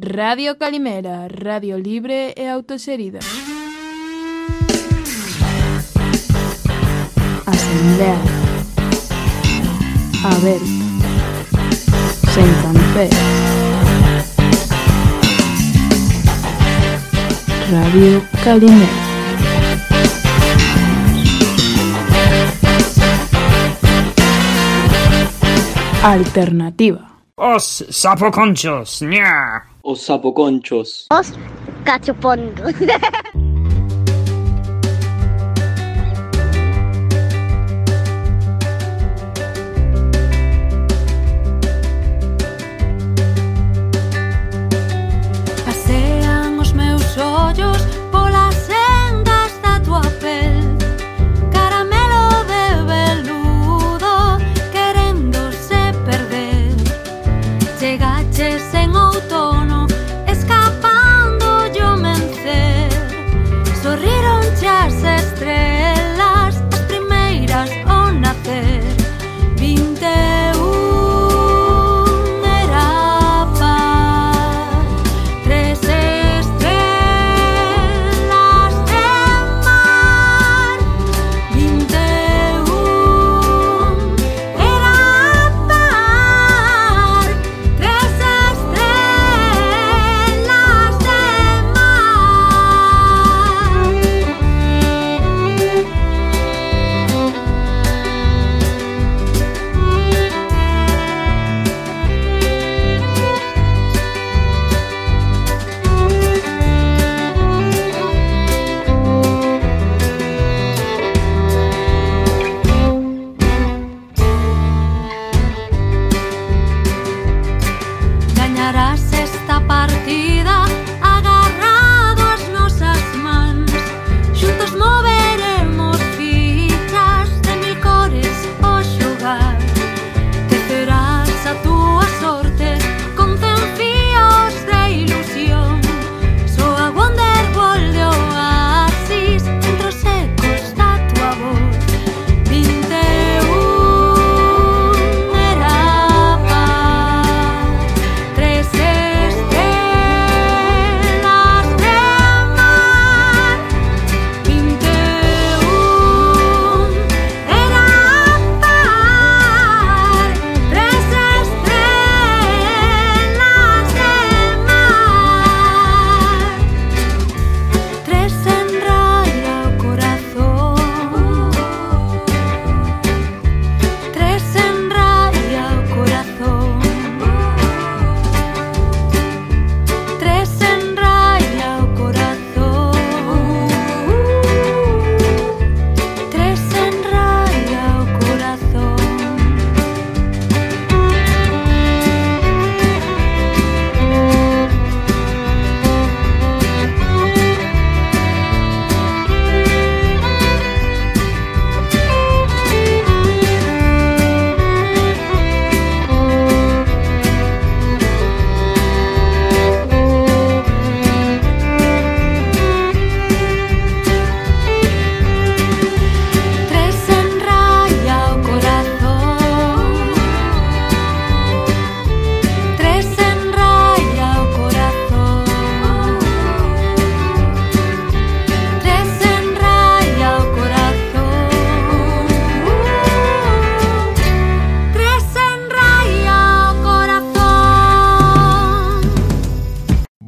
Radio Calimera, radio libre e autoserida. Asamblea. A ver. Sen cancer. Radio Calimera. Alternativa. Os sapoconchos, ña. Os sapoconchos. Os cachopondos.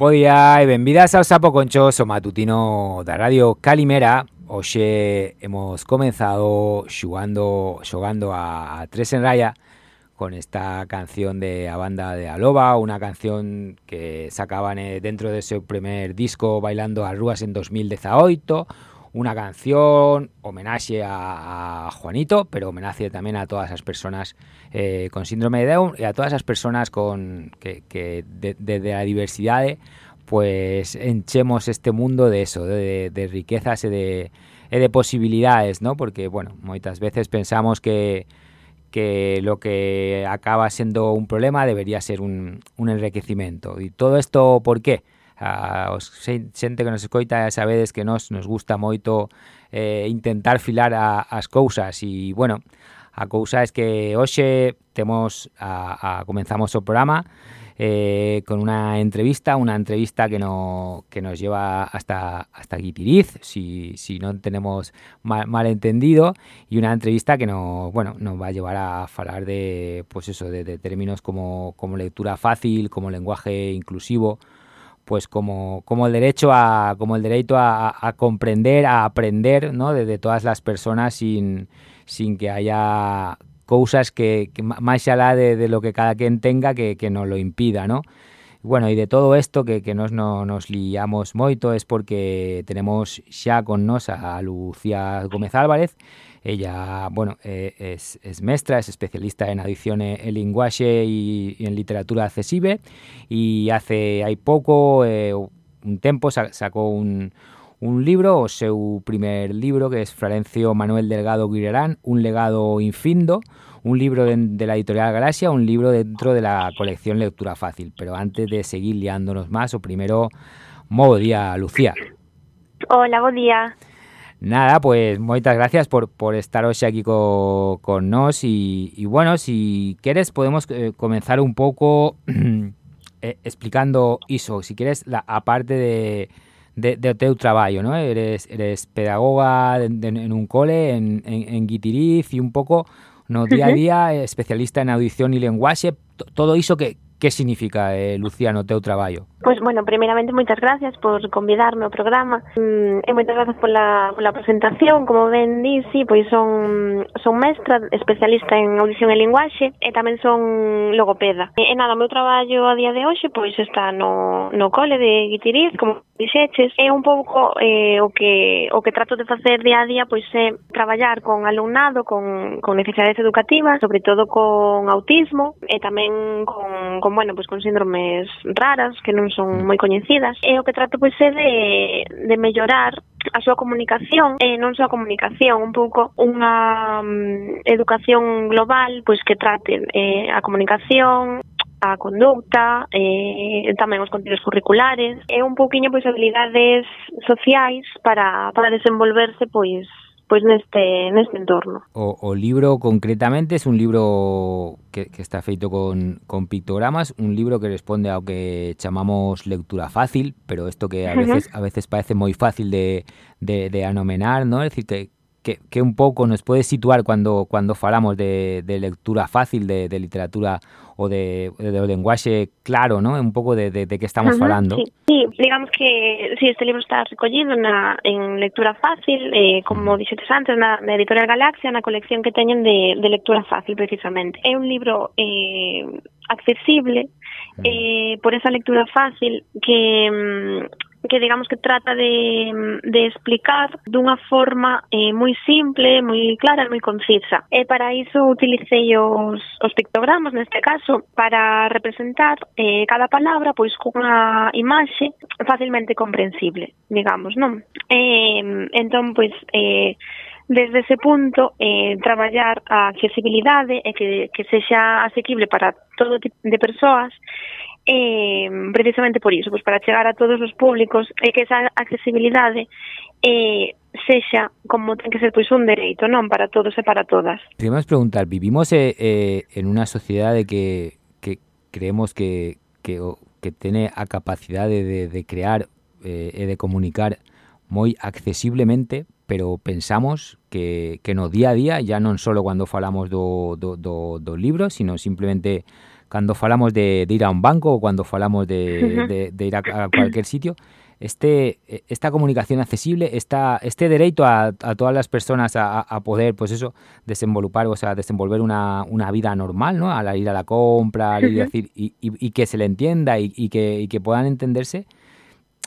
Bo día e benvidas ao Sapo Conchoso matutino da Radio Calimera. Oxe hemos comenzado xugando, xogando a, a tres en raya con esta canción de a banda de Aloba, una canción que sacaban eh, dentro de seu primer disco Bailando as Rúas en 2018 una canción homenaxe a, Juanito, pero homenaxe tamén a todas as persoas eh, con síndrome de Down e a todas as persoas con que, que de, de, de a diversidade pues enchemos este mundo de eso, de, de riquezas e de, de posibilidades, ¿no? Porque, bueno, moitas veces pensamos que que lo que acaba siendo un problema debería ser un, un enriquecimiento. E todo isto por qué? A os xente que nos escoita sabedes que nos nos gusta moito eh, intentar filar a, as cousas. E, bueno, a cousa es que hoxe temos comenzamos o programa eh, con una entrevista, una entrevista que, no, que nos lleva hasta, hasta Guitiriz, si, si no tenemos mal, entendido, y una entrevista que nos, bueno, nos va a llevar a hablar de, pues eso, de, términos como, como lectura fácil, como lenguaje inclusivo, pues como, como el derecho a como el derecho a, comprender, a aprender, ¿no? De, todas las personas sin, sin que haya cosas que, más allá de, lo que cada quien tenga que, que nos lo impida, ¿no? Bueno, y de todo esto que, nos, no, nos liamos moito es porque tenemos ya con nos a Lucía Gómez Álvarez, ella, bueno, eh, es, es, mestra, es especialista en adición en lenguaje y, en literatura accesible y hace hay poco, eh, un tiempo, sacó un, un libro, o seu primer libro, que es Florencio Manuel Delgado Guirarán, Un legado infindo, un libro de, la editorial Galaxia, un libro dentro de la colección Lectura Fácil. Pero antes de seguir liándonos más, o primero, modo día, Lucía. Hola, buen día. Nada, pues muchas gracias por, por estar hoy aquí con, con nos y, bueno, si quieres podemos eh, comenzar un poco eh, explicando eso, si quieres, la, aparte de, de, de teu trabajo, ¿no? Eres, eres pedagoga en un cole en, en, Guitiriz y un poco no día a día especialista en audición y lenguaje, todo eso que, ¿Qué significa, eh, Luciano, teu traballo? Pois, bueno, primeiramente, moitas gracias por convidarme ao programa mm, e moitas gracias pola, pola presentación. Como ben di, sí, pois son, son mestra, especialista en audición e linguaxe e tamén son logopeda. E, e nada, o meu traballo a día de hoxe pois está no, no cole de Guitiriz, como dixeches, é un pouco eh, o que o que trato de facer día a día pois é traballar con alumnado con, con necesidades educativas, sobre todo con autismo e tamén con, con bueno, pois con síndromes raras que non son mm. moi coñecidas. E o que trato pois é de, de mellorar a súa comunicación e non só a comunicación, un pouco unha um, educación global pois que trate eh, a comunicación, a conducta, eh, tamén os contidos curriculares, e un pouquiño pois habilidades sociais para, para desenvolverse pois pois neste neste entorno. O, o libro concretamente es un libro que, que está feito con, con pictogramas, un libro que responde ao que chamamos lectura fácil, pero isto que a veces uh -huh. a veces parece moi fácil de, de, de anomenar, ¿no? Es decir, que, que, que un pouco nos pode situar cuando cuando falamos de, de lectura fácil, de, de literatura o de, de, de lenguaxe claro, ¿no? Un pouco de, de, de que estamos -huh, falando. Sí, sí, digamos que sí, este libro está recollido na, en lectura fácil, eh, como dixetes antes, na, na editorial Galaxia, na colección que teñen de, de lectura fácil, precisamente. É un libro eh, accesible, eh, por esa lectura fácil que mm, que digamos que trata de, de explicar dunha forma eh, moi simple, moi clara, e moi concisa. E para iso utilicei os, os pictogramas, neste caso, para representar eh, cada palabra pois cunha imaxe facilmente comprensible, digamos, non? Eh, entón, pois, eh, desde ese punto eh, traballar a accesibilidade e que, que sexa asequible para todo tipo de persoas eh, precisamente por iso, pois para chegar a todos os públicos e que esa accesibilidade eh, sexa como ten que ser pois un dereito, non para todos e para todas. Queremos preguntar, vivimos eh, eh, en unha sociedade que, que creemos que, que, que tene a capacidade de, de crear eh, e de comunicar moi accesiblemente, pero pensamos que, que no día a día, ya non só cando falamos do, do, do, do libro, sino simplemente cuando falamos de, de, ir a un banco o cuando falamos de, de, de ir a, a, cualquier sitio, este, esta comunicación accesible, esta, este derecho a, a todas las personas a, a, poder, pues eso, desenvolupar, o sea, desenvolver una, una vida normal, ¿no? Al ir a la compra, al ir a decir, y, y, y, que se le entienda y, y, que, y que puedan entenderse,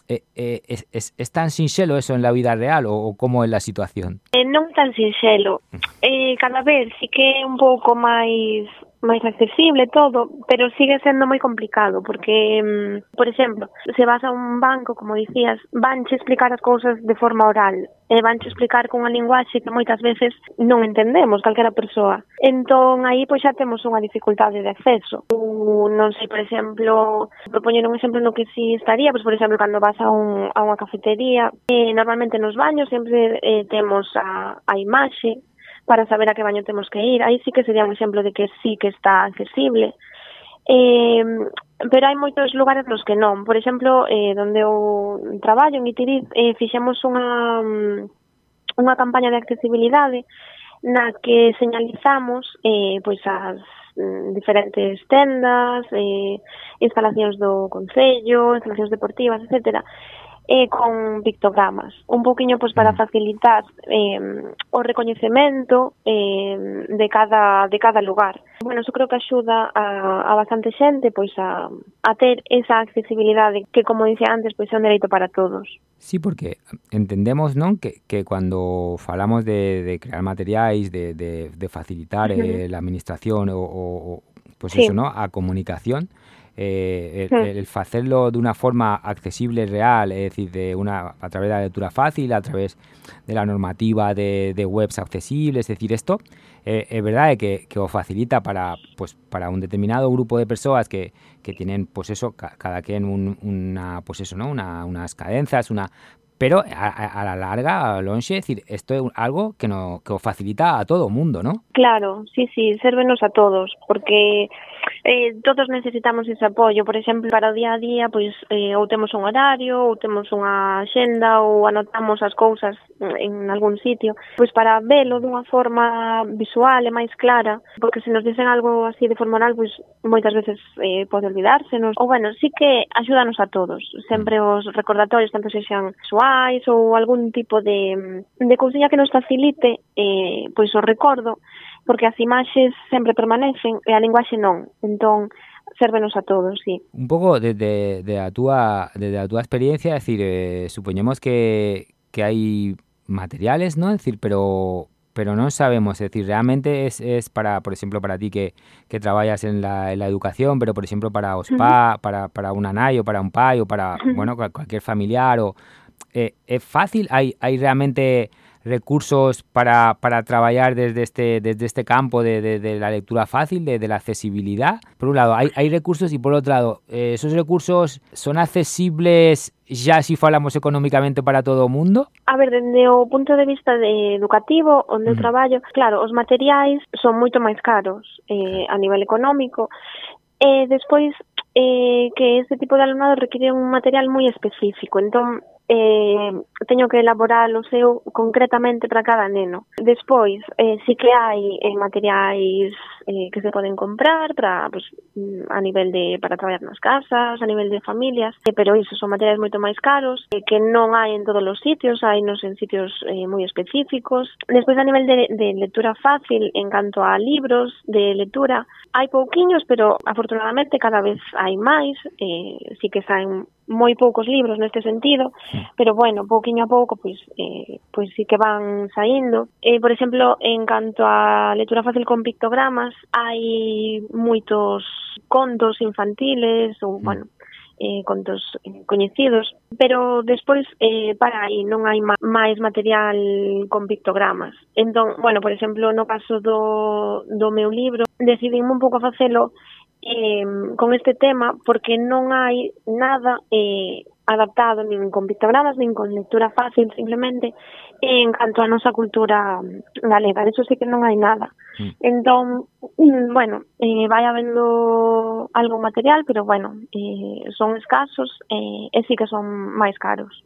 eh, eh, es, es, es tan sinxelo eso en la vida real o, o como é la situación? Eh, non tan sinxelo. Eh, cada vez sí que é un pouco máis máis accesible todo, pero sigue sendo moi complicado porque, por exemplo, se vas a un banco, como dicías, vanche explicar as cousas de forma oral eh, e vanche explicar cunha linguaxe que moitas veces non entendemos calquera persoa. Entón, aí pois xa temos unha dificultade de acceso. Ou, non sei, por exemplo, propoñer un exemplo no que si estaría, pois, por exemplo, cando vas a, un, a unha cafetería, e normalmente nos baños sempre eh, temos a, a imaxe para saber a que baño temos que ir. Aí sí que sería un exemplo de que sí que está accesible. Eh, pero hai moitos lugares nos que non. Por exemplo, eh, donde eu traballo, en Itiriz, eh, fixemos unha, mm, unha campaña de accesibilidade na que señalizamos eh, pois as mm, diferentes tendas, eh, instalacións do Concello, instalacións deportivas, etcétera eh, con pictogramas, un poquinho pois, para mm. facilitar eh, o recoñecemento eh, de, cada, de cada lugar. Bueno, eu creo que axuda a, a bastante xente pois a, a ter esa accesibilidade que, como dicía antes, pois é un dereito para todos. Sí, porque entendemos non que, que cando falamos de, de crear materiais, de, de, de facilitar uh -huh. eh, a administración ou, ou, pois pues sí. eso, ¿no? a comunicación, uh eh, el, el, hacerlo de una forma accesible, real, es decir, de una, a través de la lectura fácil, a través de la normativa de, de webs accesibles, es decir, esto eh, es verdad que, que, os facilita para, pues, para un determinado grupo de personas que, que tienen, pues eso, cada quien un, una, pues eso, ¿no? Una, unas cadencias, una pero a, a, la larga, Lonche, es decir, esto es algo que, no, que os facilita a todo mundo, ¿no? Claro, sí, sí, sérvenos a todos, porque eh, todos necesitamos ese apoio, por exemplo, para o día a día, pois eh, ou temos un horario, ou temos unha xenda, ou anotamos as cousas en algún sitio, pois para velo dunha forma visual e máis clara, porque se nos dicen algo así de forma oral, pois moitas veces eh, pode olvidársenos, ou bueno, sí que axúdanos a todos, sempre mm. os recordatorios, tanto se xan visuais ou algún tipo de, de cousinha que nos facilite eh, pois o recordo, porque as imaxes sempre permanecen e a linguaxe non. Entón, sérvenos a todos, sí. Un pouco desde de, a túa desde a túa experiencia, é dicir, eh, supoñemos que que hai materiales, ¿no? Es decir, pero pero non sabemos, es decir, realmente es, es para, por exemplo, para ti que, que traballas en la, en la educación, pero por exemplo para os pa, uh -huh. para, para una nai ou para un pai ou para, uh -huh. bueno, cualquier familiar o eh, é fácil, hai, hai realmente recursos para, para trabajar desde este, desde este campo de, de, de la lectura fácil, de, de, la accesibilidad. Por un lado, hay, hay recursos y por otro lado, eh, ¿esos recursos son accesibles ya si falamos económicamente para todo o mundo? A ver, desde o punto de vista de educativo, onde eu traballo, claro, os materiais son moito máis caros eh, a nivel económico, e despois eh, que este tipo de alumnado requiere un material moi específico, entón eh, teño que elaborar o seu concretamente para cada neno. Despois, eh, sí que hai eh, materiais eh, que se poden comprar para pues, mm, a nivel de para traballar nas casas, a nivel de familias, eh, pero iso son materiais moito máis caros eh, que non hai en todos os sitios, hai nos en sitios eh, moi específicos. Despois, a nivel de, de lectura fácil, en canto a libros de lectura, hai pouquiños, pero afortunadamente cada vez hai máis, eh, sí que saen moi poucos libros neste sentido, pero bueno, pouquiño a pouco pois eh, pois sí que van saindo. Eh, por exemplo, en canto a lectura fácil con pictogramas, hai moitos contos infantiles ou mm. bueno, eh, contos eh, coñecidos, pero despois eh, para aí non hai máis material con pictogramas. Entón, bueno, por exemplo, no caso do, do meu libro, decidimos un pouco facelo eh, con este tema porque non hai nada eh, adaptado nin con pictogramas nin con lectura fácil simplemente en canto a nosa cultura galega, De eso sí que non hai nada. Mm. entón, mm, bueno eh, vai habendo algo material pero bueno, eh, son escasos eh, e sí que son máis caros.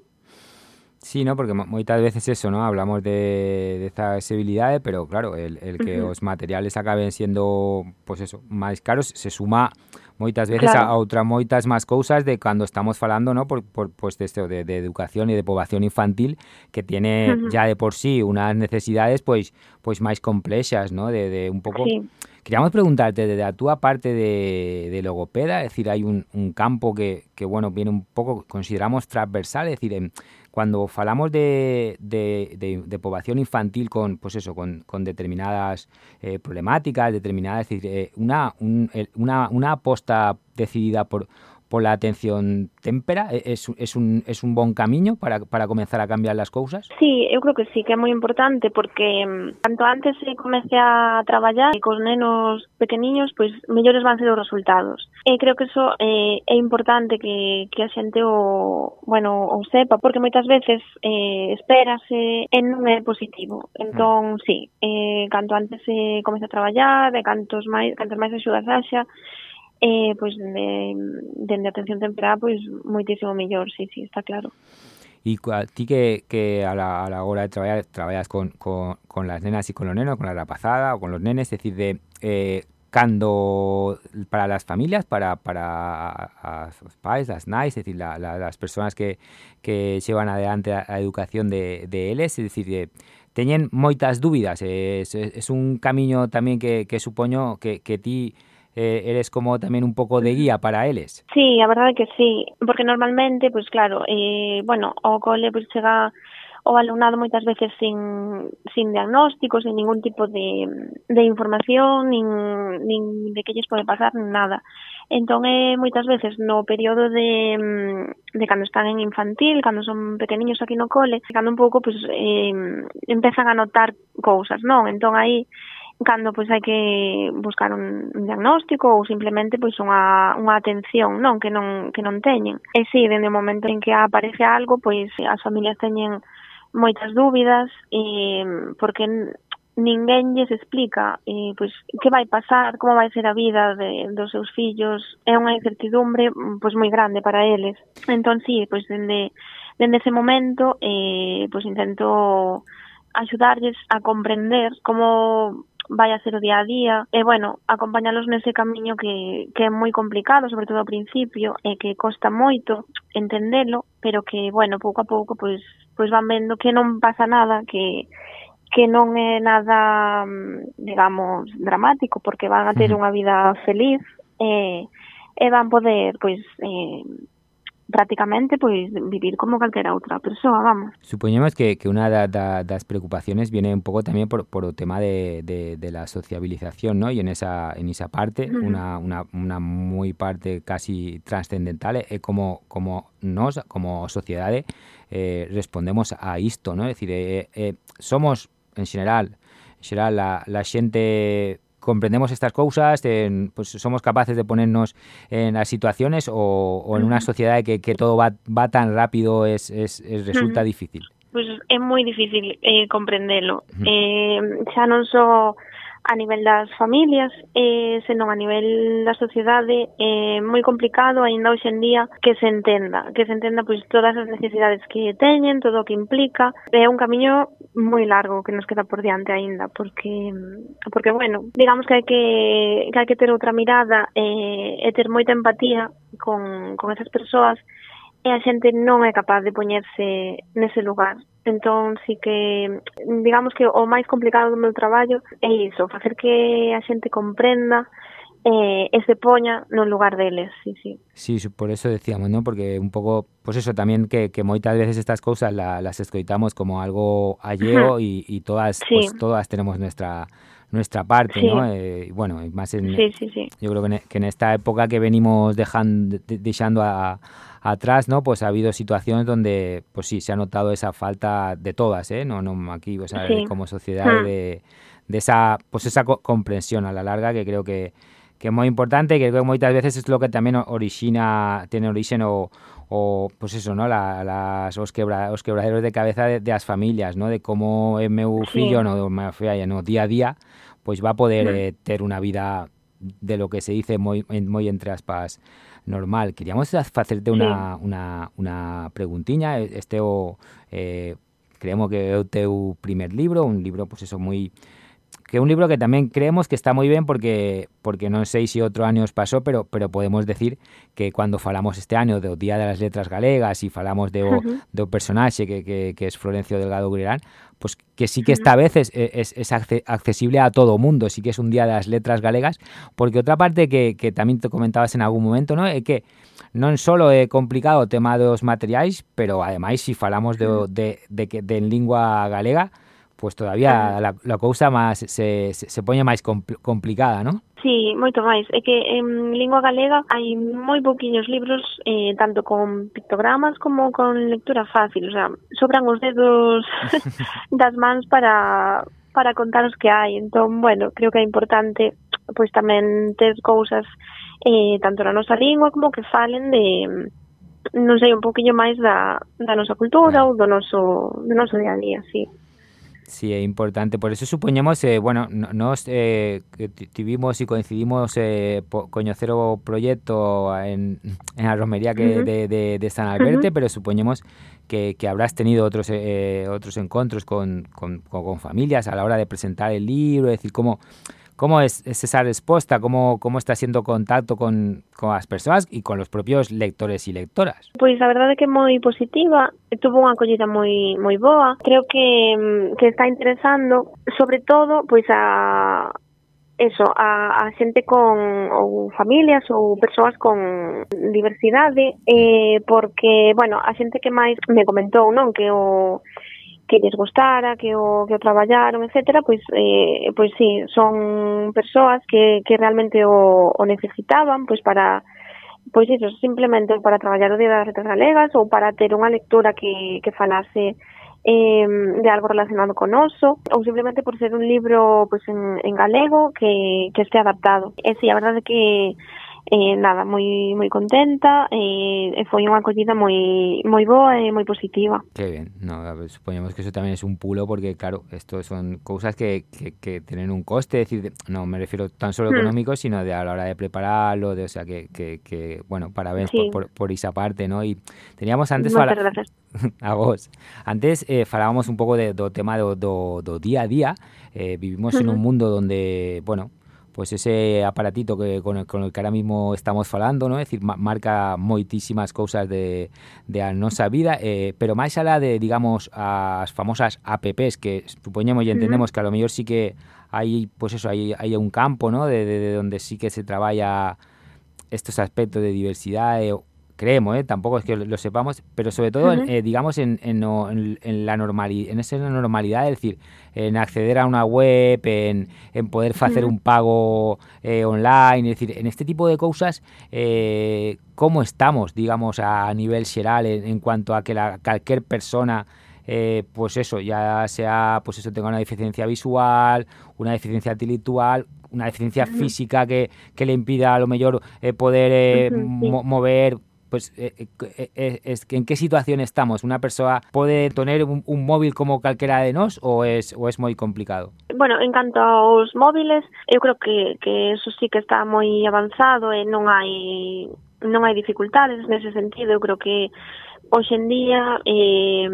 Sí, ¿no? Porque moitas veces eso, ¿no? Hablamos de, de esta accesibilidade, pero claro, el, el que uh -huh. os materiales acaben siendo, pues eso, máis caros, se suma moitas veces claro. a, a outras moitas máis cousas de cando estamos falando, ¿no? Por, por pues de, esto, de, de educación e de poboación infantil que tiene uh -huh. ya de por sí unas necesidades pois pois máis complexas, ¿no? De, de un pouco sí. Queríamos preguntarte, desde a túa parte de, de logopeda, es decir, hay un, un campo que, que, bueno, viene un poco, consideramos transversal, es decir, en, cuando falamos de, de, de, de, población infantil con, pues eso, con, con determinadas eh, problemáticas, determinadas, es decir, eh, una, un, una, una aposta decidida por pola atención témpera? Es, es, un, es un bon camiño para, para comenzar a cambiar as cousas? Sí, eu creo que sí, que é moi importante porque mm, tanto antes se comece a traballar cos nenos pequeniños, pois mellores van ser os resultados. E creo que eso eh, é importante que, que a xente o, bueno, o sepa, porque moitas veces eh, espérase e non é positivo. Entón, mm. sí, eh, canto antes se comece a traballar, e cantos máis, cantos máis axudas haxa, eh, pois de, dende atención temperada, pois moitísimo mellor, sí, sí, está claro. E a ti que, que a, la, a la hora de traballar traballas con, con, con las nenas e con los nenos, con la rapazada ou con los nenes, es decir, de eh, cando para las familias, para, para os pais, as nais, es decir, la, la, las persoas que, que llevan adelante a, a educación de, de eles, es decir, de, teñen moitas dúbidas, es, es un camiño tamén que, que supoño que, que ti eh, eres como tamén un pouco de guía para eles? Sí, a verdade que sí, porque normalmente, pois pues, claro, eh, bueno, o cole pois, pues, chega o alumnado moitas veces sin, sin diagnósticos, sin ningún tipo de, de información, nin, nin de que lles pode pasar, nin nada. Entón, é moitas veces no período de, mm, de cando están en infantil, cando son pequeniños aquí no cole, cando un pouco, pois, pues, eh, empezan a notar cousas, non? Entón, aí cando pois hai que buscar un, un diagnóstico ou simplemente pois unha, unha atención non que non que non teñen. E si, sí, dende o momento en que aparece algo, pois as familias teñen moitas dúbidas e mm, porque ninguén lles explica e, pois, que vai pasar, como vai ser a vida de, dos seus fillos. É unha incertidumbre mm, pois, moi grande para eles. Entón, sí, pois, dende, dende ese momento eh, pois, intento axudarlles a comprender como vai a ser o día a día. E bueno, acompañalos nese camiño que, que é moi complicado, sobre todo ao principio e que costa moito entendelo, pero que bueno, pouco a pouco pois, pois van vendo que non pasa nada, que que non é nada, mm, digamos, dramático, porque van a ter unha vida feliz e, e van poder, pois, eh, prácticamente pois vivir como calquera outra persoa, vamos. Supoñemos que, que unha da, da, das preocupaciones viene un pouco tamén por, por o tema de, de, de la sociabilización, ¿no? E en esa, en esa parte, uh -huh. una, una, una moi parte casi trascendental, é eh, como, como nos, como sociedade, eh, respondemos a isto, ¿no? É dicir, eh, eh, somos, en xeral, en xeral, la, la xente comprendemos estas cousas, en, pues somos capaces de ponernos en las situaciones o, o en una sociedade que, que todo va, va tan rápido es, es, es resulta uh -huh. difícil? Pues é moi difícil eh, comprendelo. Uh -huh. eh, xa non só a nivel das familias eh, senón a nivel da sociedade é moi complicado aínda hoxe en día que se entenda, que se entenda pois todas as necesidades que teñen, todo o que implica. É un camiño moi largo que nos queda por diante aínda porque porque bueno, digamos que hai que que hai que ter outra mirada e, e ter moita empatía con con esas persoas e a xente non é capaz de poñerse nese lugar Entón, sí que, digamos que o máis complicado do meu traballo é iso, facer que a xente comprenda eh, e se poña no lugar deles, sí, sí. Sí, por eso decíamos, ¿no? Porque un pouco, pues eso tamén que, que moitas veces estas cousas la, las escoitamos como algo alleo e uh -huh. y, y todas sí. pues, todas tenemos nuestra nuestra parte, sí. ¿no? Eh, bueno, más en, sí, sí, sí. yo creo que en, que en esta época que venimos dejando, dejando a, atrás, ¿no? Pues ha habido situaciones donde, pues sí, se ha notado esa falta de todas, ¿eh? No, no aquí, o sea, como sociedad hmm. de, de, esa, pues esa co comprensión a la larga que creo que, que é moi importante, que creo que moitas veces é lo que tamén orixina, tiene origen o, o pues eso, ¿no? La, las, os, quebra, os quebraderos de cabeza de, de as familias, ¿no? De como é meu fillo, sí. no, meu filla, no, día a día, pues va a poder eh, ter unha vida de lo que se dice moi, moi entre aspas normal. Queríamos facerte una, sí. una, una preguntiña. Este o, eh, creemos que o teu primer libro, un libro, pues eso, moi que un libro que tamén creemos que está moi ben porque porque non sei se outro año os pasou, pero pero podemos decir que cando falamos este año do Día das Letras Galegas e falamos de o, -huh. do personaxe que, que, que es Florencio Delgado Gurerán, pues que sí que esta vez es, es, es accesible a todo mundo, sí que es un Día das Letras Galegas, porque outra parte que, que tamén te comentabas en algún momento, ¿no? é que non solo é complicado o tema dos materiais, pero ademais se si falamos de, de, de, de, de en lingua galega, pues todavía la, la, cousa máis se, se, se poña máis compl complicada, non? Sí, moito máis. É que en lingua galega hai moi poquinhos libros eh, tanto con pictogramas como con lectura fácil. O sea, sobran os dedos das mans para, para contar os que hai. Entón, bueno, creo que é importante pois tamén ter cousas eh, tanto na nosa lingua como que falen de, non sei, un poquinho máis da, da nosa cultura ou do noso, do noso día a día, sí. Sí, é importante. Por eso supoñemos, eh, bueno, no- nos eh, tivimos e coincidimos eh, po, coñecer o proxecto en, en a romería que de, de, de San Alberte, pero supoñemos que, que habrás tenido otros eh, otros encontros con, con, con, con familias a la hora de presentar el libro, es decir, cómo, ¿Cómo es, es esa respuesta? ¿Cómo, ¿Cómo está siendo contacto con, con as persoas e con os propios lectores e lectoras? Pois a verdade é que é moi positiva, tuvo unha acollida moi moi boa. Creo que, mm, que está interesando, sobre todo, pois a eso, a, a xente con ou familias ou persoas con diversidade eh, porque, bueno, a xente que máis me comentou, non, que o que lles gustara, que o, que o traballaron, etcétera, pois, eh, pois sí, son persoas que, que realmente o, o necesitaban, pois para, pois iso, simplemente para traballar o Día das Letras Galegas ou para ter unha lectura que, que falase eh, de algo relacionado con oso ou simplemente por ser un libro pois, en, en galego que, que este adaptado. E sí, a verdade é que eh, nada, moi moi contenta eh, e foi unha acollida moi moi boa e moi positiva. Qué bien, no, ver, suponemos que eso también es un pulo porque, claro, esto son cosas que, que, que tienen un coste, es decir, de- no me refiero tan solo Hmm. económico, sino de a la hora de prepararlo, de, o sea, que, que, que bueno, parabéns Sí. por, por, por esa parte, ¿no? Y teníamos antes fala- gracias. a vos. Antes eh, falábamos un pouco de, do tema do, do, do día a día. Eh, vivimos en un mundo donde, bueno, pues ese aparatito que con el, con el que ahora mismo estamos falando, ¿no? Es decir, ma- marca moitísimas cousas de, de a nosa vida, eh, pero máis alá de, digamos, as famosas apps que supoñemos e entendemos que a lo mellor sí que hai, pues eso, hai, hai un campo, ¿no? De, de, de donde sí que se traballa estos aspectos de diversidade, creemos, ¿eh? tampoco es que lo, sepamos, pero sobre todo, eh, digamos, en, en, en- en la normalidad, en esa normalidad, es decir, en acceder a una web, en, en poder hacer un pago eh, online, es decir, en este tipo de cosas, eh, ¿cómo estamos, digamos, a nivel xeral en, en cuanto a que la, cualquier persona eh, pues eso, ya sea, pues eso, tenga una deficiencia visual, una deficiencia intelectual, una deficiencia física que, que le impida a lo mejor eh, poder eh, sí. mo- mover pues eh eh, eh, eh, es que en qué situación estamos. Una persona pode tener un, un móvil como calquera de nós o es, o es moi complicado? Bueno, en canto aos móviles, eu creo que, que eso sí que está moi avanzado e non hai non hai dificultades nese sentido. Eu creo que hoxe en día eh,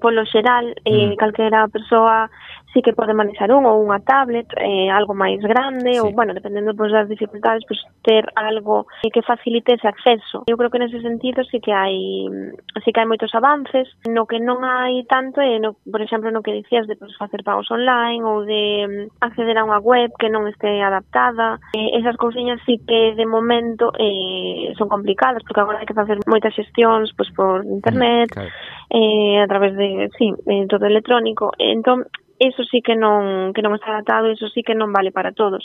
polo xeral eh, mm. calquera persoa sí que pode manexar un ou unha tablet, eh, algo máis grande, sí. ou, bueno, dependendo pois, das dificultades, pois, ter algo que facilite ese acceso. Eu creo que nese sentido sí que hai sí que hai moitos avances, no que non hai tanto, é, no, por exemplo, no que dicías de pois, facer pagos online ou de mm, acceder a unha web que non este adaptada. Eh, esas cousiñas sí que de momento eh, son complicadas, porque agora hai que facer moitas xestións pois, por mm, internet, mm, claro. eh, a través de, sí, eh, todo electrónico. Entón, Eso sí que non, que non está adaptado, eso sí que non vale para todos.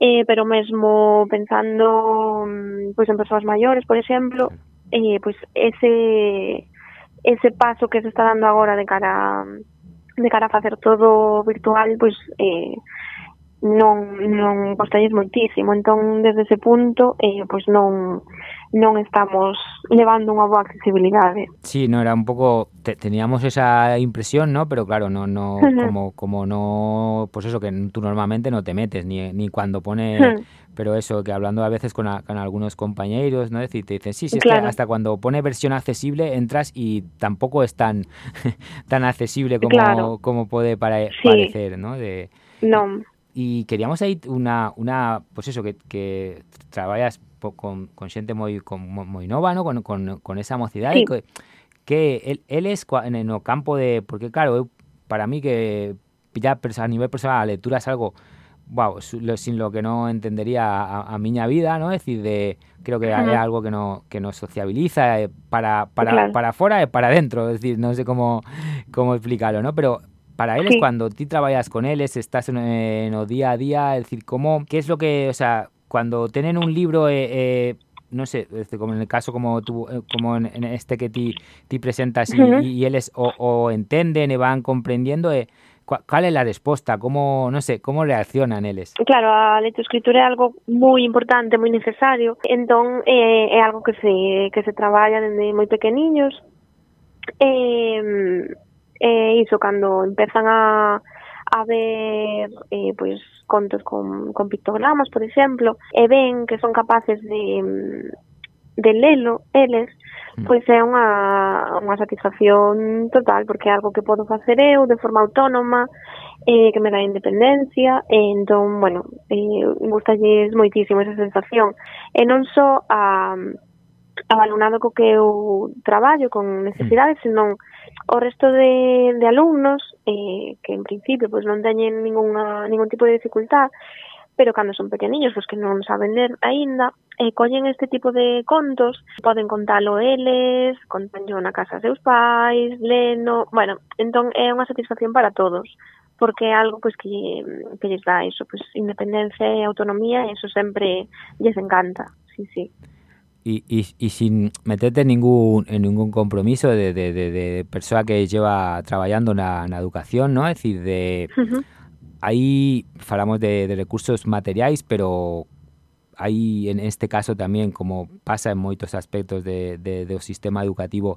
Eh, pero mesmo pensando mm, pois en persoas maiores, por exemplo, eh, pois ese ese paso que se está dando agora de cara de cara a facer todo virtual, pois eh, non non costalles moitísimo. Entón, desde ese punto, eh, pois non non estamos levando unha boa accesibilidade. Sí, no era un poco te- teníamos esa impresión, ¿no? Pero claro, no no como como no pues eso que tú normalmente no te metes ni ni cuando pone pero eso que hablando a veces con, a- con algunos compañeros, ¿no? Decir, te dicen, sí, sí, Claro. hasta cuando pone versión accesible entras y tampoco es tan tan accesible como Claro. como puede pare- Sí. parecer, ¿no? De Non. Y queríamos aí una, una pues eso, que, que traballas con, con xente moi, con, moi nova, ¿no? Con, con, con esa mocidade Sí. que, que el, el es cua- en no campo de, porque claro, eu, para mí que ya a nivel personal a lectura es algo wow, sin lo que no entendería a, a miña vida, ¿no? Es decir, de creo que é algo que no que nos sociabiliza eh, para para Claro. para fora e para dentro, es decir, non sei como como explicarlo, ¿no? Pero para eles Sí. cuando ti traballas con eles, estás en, en o día a día, es decir, como qué es lo que, o sea, cuando tienen un libro eh, eh, no sé, este, como en el caso como tú, eh, como en, este que ti, ti presentas y, y eles o, o entenden e van comprendiendo eh, ¿Cuál es la respuesta? ¿Cómo, no sé, cómo reaccionan eles? Claro, a lectoescritura é algo moi importante, moi necesario. Entón, é, é algo que se, que se traballa dende moi pequeniños. E, E iso, cando empezan a, a ver eh, pois contos con, con pictogramas, por exemplo, e ven que son capaces de, de lelo eles, mm. pois é unha, unha satisfacción total, porque é algo que podo facer eu de forma autónoma, eh, que me dá independencia, e entón, bueno, eh, gustalles moitísimo esa sensación. E non só a, ao alumnado co que eu traballo con necesidades, mm. senón o resto de, de alumnos eh, que en principio pois non teñen ninguna, ningún tipo de dificultad pero cando son pequeniños, pois que non saben ler aínda, eh, collen este tipo de contos, poden contalo eles, contanlo na casa seus pais, leno, bueno, entón é unha satisfacción para todos, porque é algo pois que, que lles dá iso, pois independencia e autonomía, e eso sempre lles encanta, sí, sí. Y, y, y, sin meterte en ningún, en ningún compromiso de, de, de, de persona que lleva trabajando na, na educación, ¿no? Es decir, de... Uh -huh. Falamos de, de recursos materiais, pero hay en este caso también, como pasa en moitos aspectos de, de, do sistema educativo,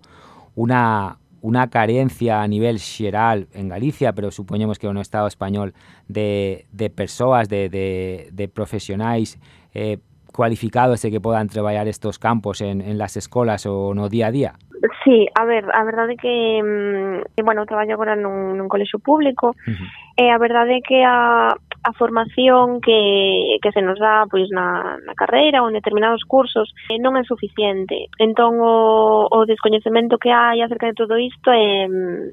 una, una carencia a nivel xeral en Galicia, pero supoñemos que no Estado español, de, de persoas, de, de, de profesionais eh, cualificado ese que podan traballar estos campos en, en las escolas ou no día a día? Sí, a ver, a verdade é mm, que, bueno, traballo agora nun, nun colexo público, uh eh, -huh. e a verdade é que a, a formación que, que se nos dá pois na, na carreira ou en determinados cursos eh, non é suficiente. Entón o, o descoñecemento que hai acerca de todo isto é,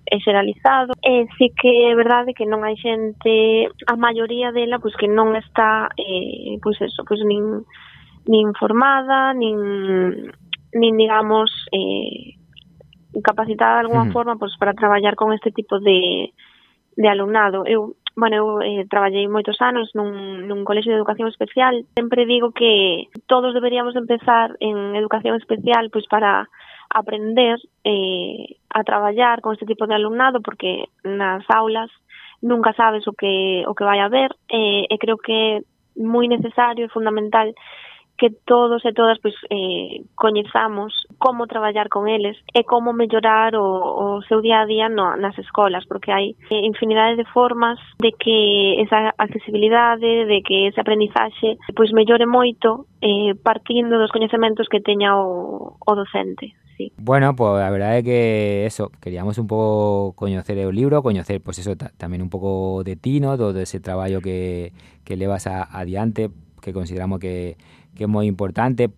é xeralizado. E sí que é verdade que non hai xente, a maioría dela pois que non está eh, pois eso, pois nin nin formada, nin nin digamos eh, capacitada de alguma mm. forma pois para traballar con este tipo de de alumnado. Eu Bueno, eu eh, traballei moitos anos nun, nun colexo de educación especial. Sempre digo que todos deberíamos empezar en educación especial pois para aprender eh, a traballar con este tipo de alumnado porque nas aulas nunca sabes o que o que vai haber eh, e creo que é moi necesario e fundamental que todos e todas pois, eh, coñezamos como traballar con eles e como mellorar o, o seu día a día no, nas escolas, porque hai eh, infinidade de formas de que esa accesibilidade, de que ese aprendizaxe pois mellore moito eh, partindo dos coñecementos que teña o, o docente. Sí. Bueno, pues la verdad es que eso, queríamos un poco conocer el libro, conocer pues eso también un poco de ti, ¿no? Todo ese trabajo que, que levas a, adiante, que consideramos que, que es muy importante.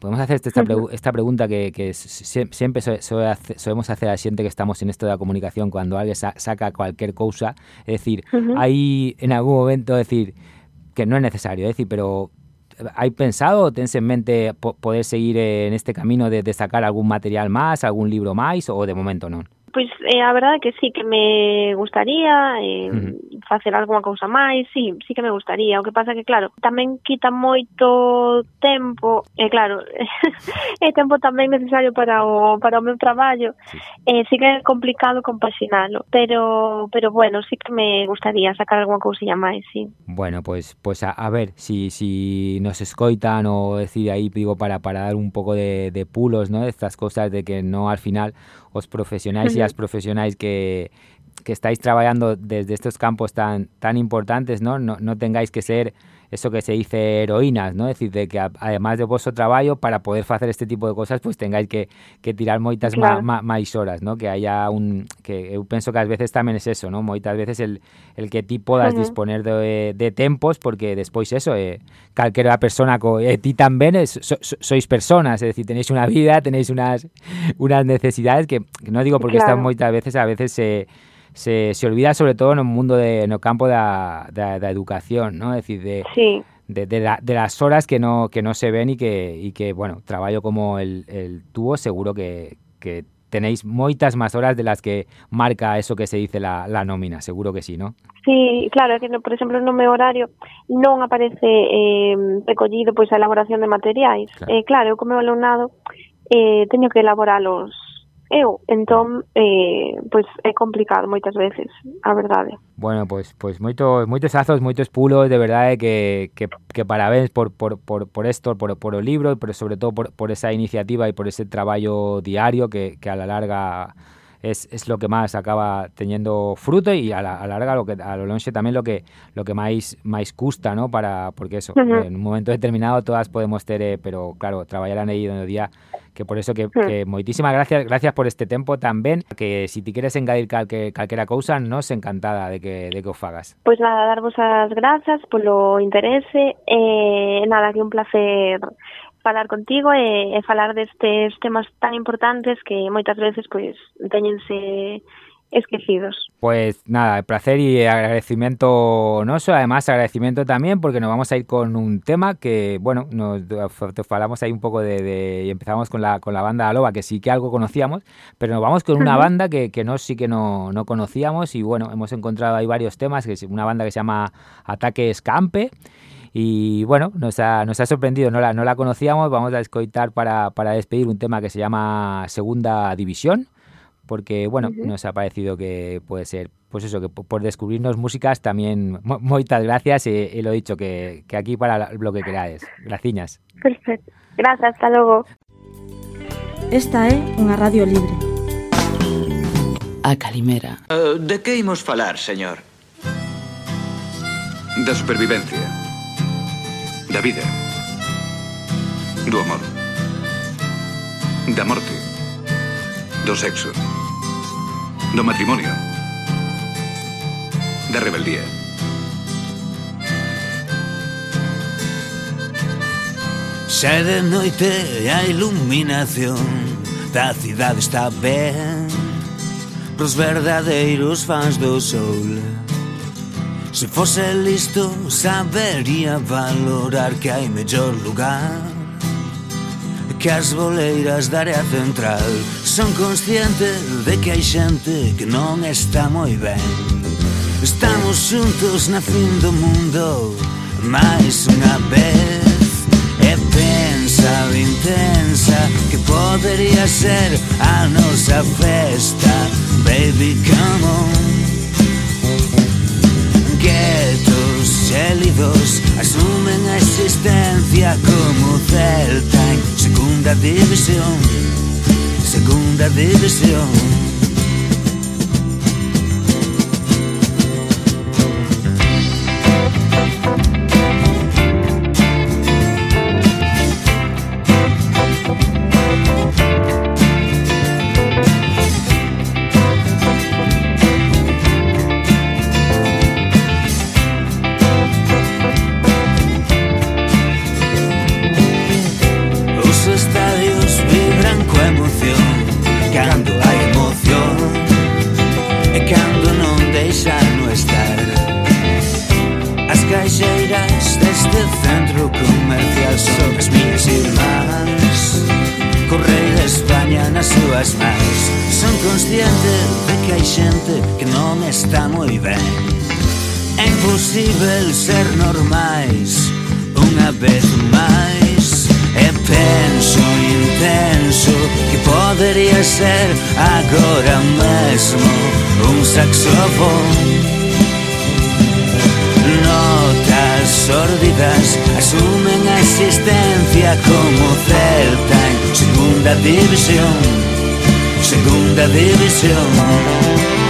Podemos hacer esta, esta pregunta que, que siempre solemos hacer a la gente que estamos en esto de la comunicación cuando alguien saca cualquier cosa. Es decir, hay en algún momento decir que no es necesario, es decir, pero ¿hay pensado o tienes en mente poder seguir en este camino de, de sacar algún material más, algún libro más o de momento no? pois eh, a verdade que sí que me gustaría eh, uh -huh. facer algunha cousa máis, sí, sí que me gustaría. O que pasa que, claro, tamén quita moito tempo, e eh, claro, é tempo tamén necesario para o, para o meu traballo. Sí. Eh, sí que é complicado compaxinalo, pero, pero bueno, sí que me gustaría sacar algunha cousilla máis, sí. Bueno, pois, pues, pois pues a, a ver, si, si nos escoitan ou decir aí, digo, para, para dar un pouco de, de pulos, ¿no? Estas cosas de que no al final os profesionais e as profesionais que, que estáis trabajando desde estos campos tan, tan importantes, ¿no? ¿no? No tengáis que ser eso que se dice heroínas, ¿no? Es decir, de que además de vuestro traballo, para poder facer este tipo de cosas, pues tengáis que, que tirar moitas claro. máis horas, ¿no? Que haya un... que eu penso que ás veces tamén es eso, ¿no? Moitas veces el, el que ti podas uh -huh. disponer de, de tempos, porque despois eso, eh, calquera persona, co, eh, ti tamén es, so, so, sois personas, es decir, tenéis una vida, tenéis unas, unas necesidades que, que no digo porque claro. están moitas veces, a veces se... Eh, se, se olvida sobre todo en el mundo de, en el campo de la, de, de educación, ¿no? Es decir, de, sí. de, de, la, de, las horas que no, que no se ven y que, y que bueno, trabajo como el, el tubo seguro que, que tenéis moitas máis horas de las que marca eso que se dice la, la nómina, seguro que sí, ¿no? Sí, claro, que por exemplo no meu horario non aparece eh, recollido pois a elaboración de materiais. Claro, eh, claro eu como alumnado eh, teño que elaboralos eu, entón eh, pois é complicado moitas veces, a verdade. Bueno, pois pois moito moitos azos, moitos pulos, de verdade que que que parabéns por por por por esto, por por o libro, pero sobre todo por por esa iniciativa e por ese traballo diario que que a la larga es, es lo que más acaba teniendo fruto y a la, a la larga lo que a lo longe tamén lo que lo que máis máis custa, ¿no? Para porque eso, Ujú. en un momento determinado todas podemos ter, eh, pero claro, traballar aí no día que por eso que, Hmm. que moitísimas gracias, gracias por este tempo tamén, que si ti queres engadir calque, calquera cousa, nos encantada de que de que o fagas. Pois nada, darvos as grazas polo interese e nada, que un placer falar contigo e, e falar destes temas tan importantes que moitas veces pois teñense esquecidos. Pues nada, placer y agradecimiento noso, además agradecimiento también porque nos vamos a ir con un tema que, bueno, nos falamos ahí un poco de, de- y empezamos con la con la banda Loba, que sí que algo conocíamos, pero nos vamos con una Ujú. banda que, que no sí que no, no conocíamos y bueno, hemos encontrado ahí varios temas, que es una banda que se llama Ataques Campe. Y bueno, nos ha, nos ha sorprendido, no la, no la conocíamos, vamos a escoitar para, para despedir un tema que se llama Segunda División, porque bueno, nos ha parecido que puede ser, pues eso, que po- por descubrirnos músicas también, mo- moitas gracias e, e lo dicho, que, que aquí para lo que queráis. Graciñas. Perfecto. Grazas, hasta logo. Esta é unha radio libre. A Calimera. Eh, de que imos falar, señor? Da supervivencia. da vida, do amor, da morte, do sexo, do matrimonio, da rebeldía. Xa de noite e a iluminación da cidade está ben. Pros verdadeiros fans do sol. Se fose listo sabería valorar que hai mellor lugar. Que as boleiras da área central Son consciente de que hai xente que non está moi ben. Estamos xuntos na fin do mundo máis unha vez. E pensa intensa que podería ser a nosa festa. Baby, come on inquietos, gélidos, asumen a existencia como Celta en segunda división, segunda división. agora mesmo um un saxofón Notas sórdidas asumen a existencia como Celta en segunda división. Segunda división.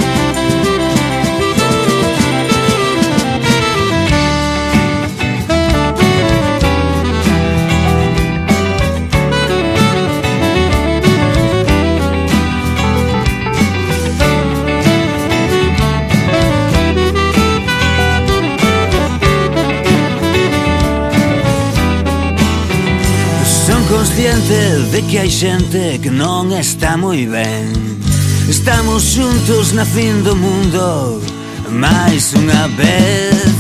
de que hai xente que non está moi ben. Estamos xuntos na fin do mundo máis unha vez.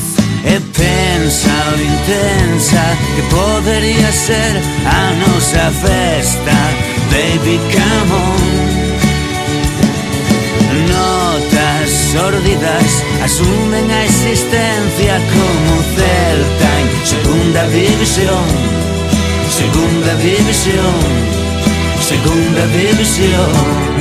E pensa o intensa que podería ser a nosa festa Baby, come on. Notas sórdidas asumen a existencia como Celta en segunda división. Segunda división Segunda división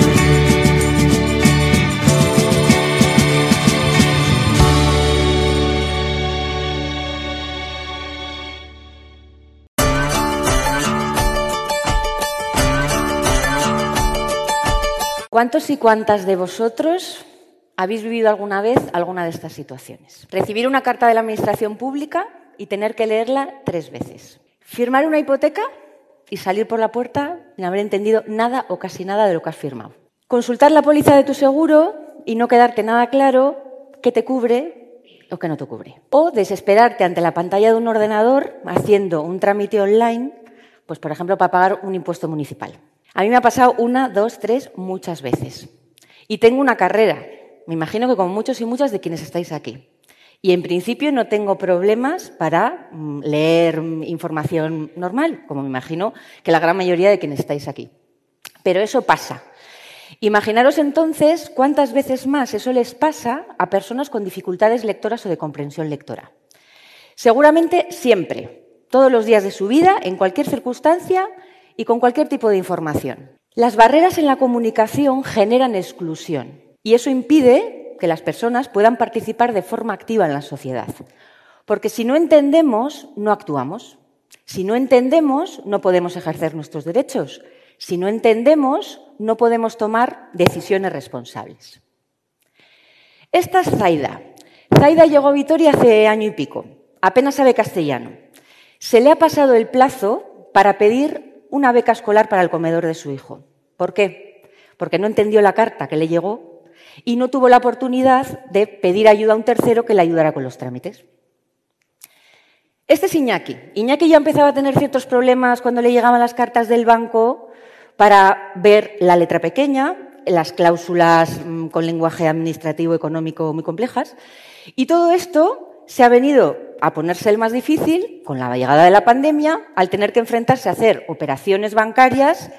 ¿Cuántos y cuántas de vosotros habéis vivido alguna vez alguna de estas situaciones? Recibir una carta de la Administración Pública y tener que leerla tres veces. Firmar una hipoteca y salir por la puerta sin haber entendido nada o casi nada de lo que has firmado. Consultar la póliza de tu seguro y no quedarte nada claro qué te cubre o qué no te cubre. O desesperarte ante la pantalla de un ordenador haciendo un trámite online, pues por ejemplo para pagar un impuesto municipal. A mí me ha pasado una, dos, tres, muchas veces. Y tengo una carrera, me imagino que como muchos y muchas de quienes estáis aquí. Y en principio no tengo problemas para mm, leer información normal, como me imagino que la gran mayoría de quienes estáis aquí. Pero eso pasa. Imaginaros entonces cuántas veces más eso les pasa a personas con dificultades lectoras o de comprensión lectora. Seguramente siempre, todos los días de su vida, en cualquier circunstancia y con cualquier tipo de información. Las barreras en la comunicación generan exclusión y eso impide que las personas puedan participar de forma activa en la sociedad. Porque si no entendemos, no actuamos. Si no entendemos, no podemos ejercer nuestros derechos. Si no entendemos, no podemos tomar decisiones responsables. Esta es Zaida. Zaida llegó a Vitoria hace año y pico. Apenas sabe castellano. Se le ha pasado el plazo para pedir una beca escolar para el comedor de su hijo. ¿Por qué? Porque no entendió la carta que le llegó y no tuvo la oportunidad de pedir ayuda a un tercero que le ayudara con los trámites. Este es Iñaki. Iñaki ya empezaba a tener ciertos problemas cuando le llegaban las cartas del banco para ver la letra pequeña, las cláusulas mm, con lenguaje administrativo económico muy complejas. Y todo esto se ha venido a ponerse el más difícil con la llegada de la pandemia, al tener que enfrentarse a hacer operaciones bancarias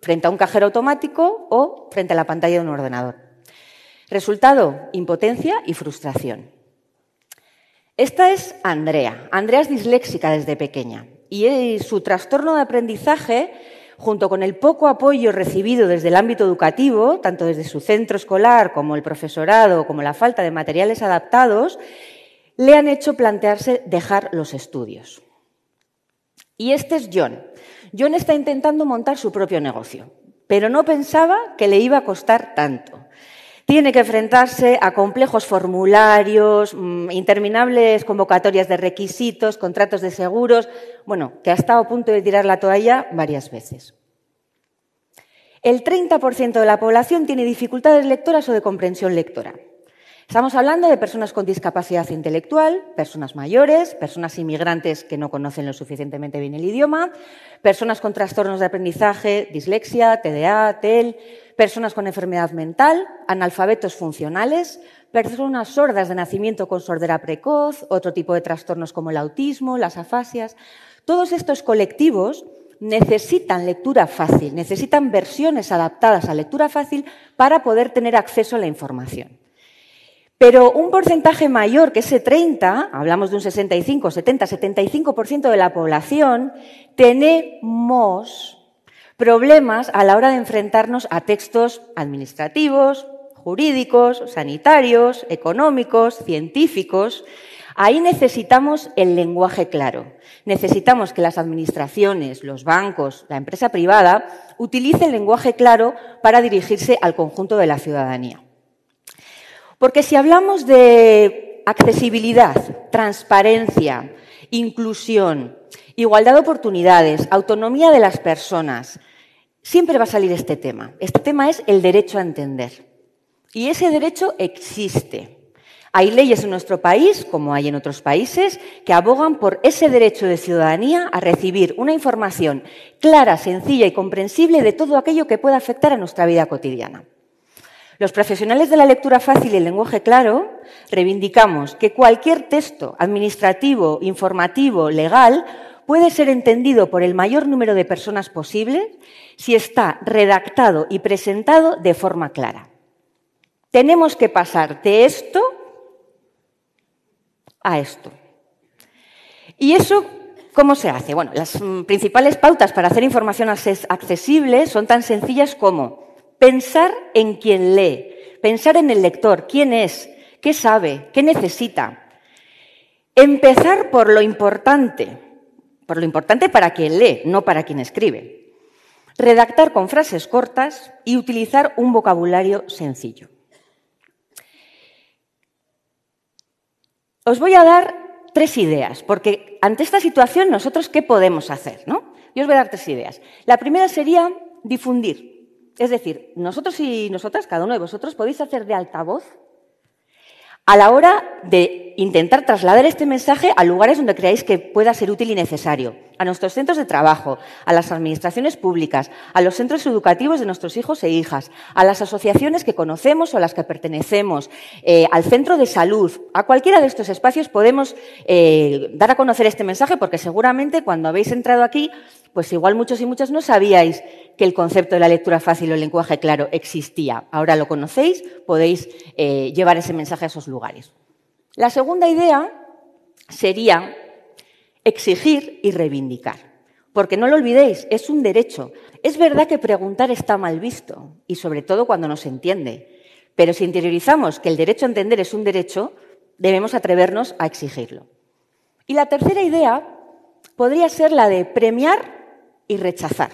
frente a un cajero automático o frente a la pantalla de un ordenador. Resultado, impotencia y frustración. Esta es Andrea. Andrea es disléxica desde pequeña y su trastorno de aprendizaje, junto con el poco apoyo recibido desde el ámbito educativo, tanto desde su centro escolar como el profesorado, como la falta de materiales adaptados, le han hecho plantearse dejar los estudios. Y este es John. John está intentando montar su propio negocio, pero no pensaba que le iba a costar tanto tiene que enfrentarse a complejos formularios, mm, interminables convocatorias de requisitos, contratos de seguros, bueno, que ha estado a punto de tirar la toalla varias veces. El 30% de la población tiene dificultades lectoras o de comprensión lectora. Estamos hablando de personas con discapacidad intelectual, personas mayores, personas inmigrantes que no conocen lo suficientemente bien el idioma, personas con trastornos de aprendizaje, dislexia, TDA, TEL, personas con enfermedad mental, analfabetos funcionales, personas sordas de nacimiento con sordera precoz, otro tipo de trastornos como el autismo, las afasias. Todos estos colectivos necesitan lectura fácil, necesitan versiones adaptadas a lectura fácil para poder tener acceso a la información. Pero un porcentaje mayor que ese 30, hablamos de un 65, 70, 75% de la población, tenemos problemas a la hora de enfrentarnos a textos administrativos, jurídicos, sanitarios, económicos, científicos. Ahí necesitamos el lenguaje claro. Necesitamos que las administraciones, los bancos, la empresa privada utilicen el lenguaje claro para dirigirse al conjunto de la ciudadanía. Porque si hablamos de accesibilidad, transparencia, inclusión, igualdad de oportunidades, autonomía de las personas, siempre va a salir este tema. Este tema es el derecho a entender. Y ese derecho existe. Hay leyes en nuestro país, como hay en otros países, que abogan por ese derecho de ciudadanía a recibir una información clara, sencilla y comprensible de todo aquello que pueda afectar a nuestra vida cotidiana. Los profesionales de la lectura fácil y el lenguaje claro reivindicamos que cualquier texto administrativo, informativo, legal puede ser entendido por el mayor número de personas posible si está redactado y presentado de forma clara. Tenemos que pasar de esto a esto. ¿Y eso cómo se hace? Bueno, las principales pautas para hacer información accesible son tan sencillas como Pensar en quien lee, pensar en el lector, quién es, qué sabe, qué necesita. Empezar por lo importante, por lo importante para quien lee, no para quien escribe. redactar con frases cortas y utilizar un vocabulario sencillo. Os voy a dar tres ideas, porque ante esta situación nosotros qué podemos hacer, ¿no? Yo os voy a dar tres ideas. La primera sería difundir. Es decir, nosotros y nosotras, cada uno de vosotros, podéis hacer de altavoz a la hora de intentar trasladar este mensaje a lugares donde creáis que pueda ser útil y necesario, a nuestros centros de trabajo, a las administraciones públicas, a los centros educativos de nuestros hijos e hijas, a las asociaciones que conocemos o a las que pertenecemos, eh, al centro de salud, a cualquiera de estos espacios podemos eh, dar a conocer este mensaje porque seguramente cuando habéis entrado aquí pues igual muchos y muchas no sabíais que el concepto de la lectura fácil o el lenguaje claro existía. Ahora lo conocéis, podéis eh, llevar ese mensaje a esos lugares. La segunda idea sería exigir y reivindicar. Porque no lo olvidéis, es un derecho. Es verdad que preguntar está mal visto, y sobre todo cuando no se entiende. Pero si interiorizamos que el derecho a entender es un derecho, debemos atrevernos a exigirlo. Y la tercera idea podría ser la de premiar y rechazar.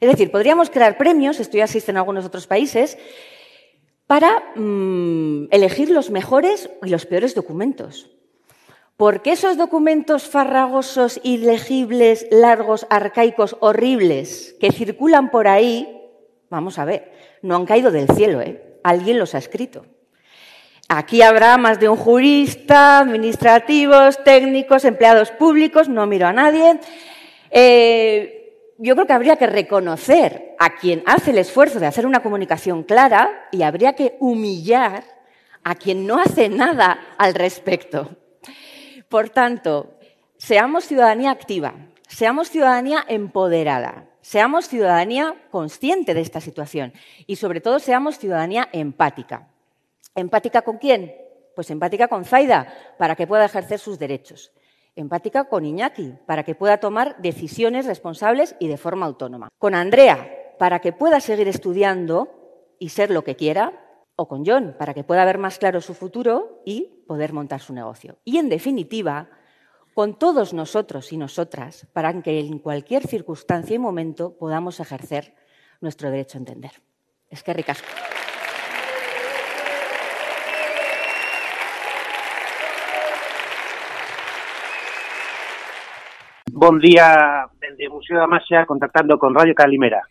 Es decir, podríamos crear premios, esto ya existe en algunos otros países, para mm, elegir los mejores y los peores documentos. Porque esos documentos farragosos, ilegibles, largos, arcaicos, horribles, que circulan por ahí, vamos a ver, no han caído del cielo, ¿eh? Alguien los ha escrito. Aquí habrá más de un jurista, administrativos, técnicos, empleados públicos, no miro a nadie. Eh, yo creo que habría que reconocer a quien hace el esfuerzo de hacer una comunicación clara y habría que humillar a quien no hace nada al respecto. Por tanto, seamos ciudadanía activa, seamos ciudadanía empoderada, seamos ciudadanía consciente de esta situación y sobre todo seamos ciudadanía empática. ¿Empática con quién? Pues empática con Zaida, para que pueda ejercer sus derechos empática con Iñaki, para que pueda tomar decisiones responsables y de forma autónoma. Con Andrea, para que pueda seguir estudiando y ser lo que quiera. O con John, para que pueda ver más claro su futuro y poder montar su negocio. Y en definitiva, con todos nosotros y nosotras, para que en cualquier circunstancia y momento podamos ejercer nuestro derecho a entender. Es que ricasco. Bon día dende o Museo da Maxia contactando con Radio Calimera.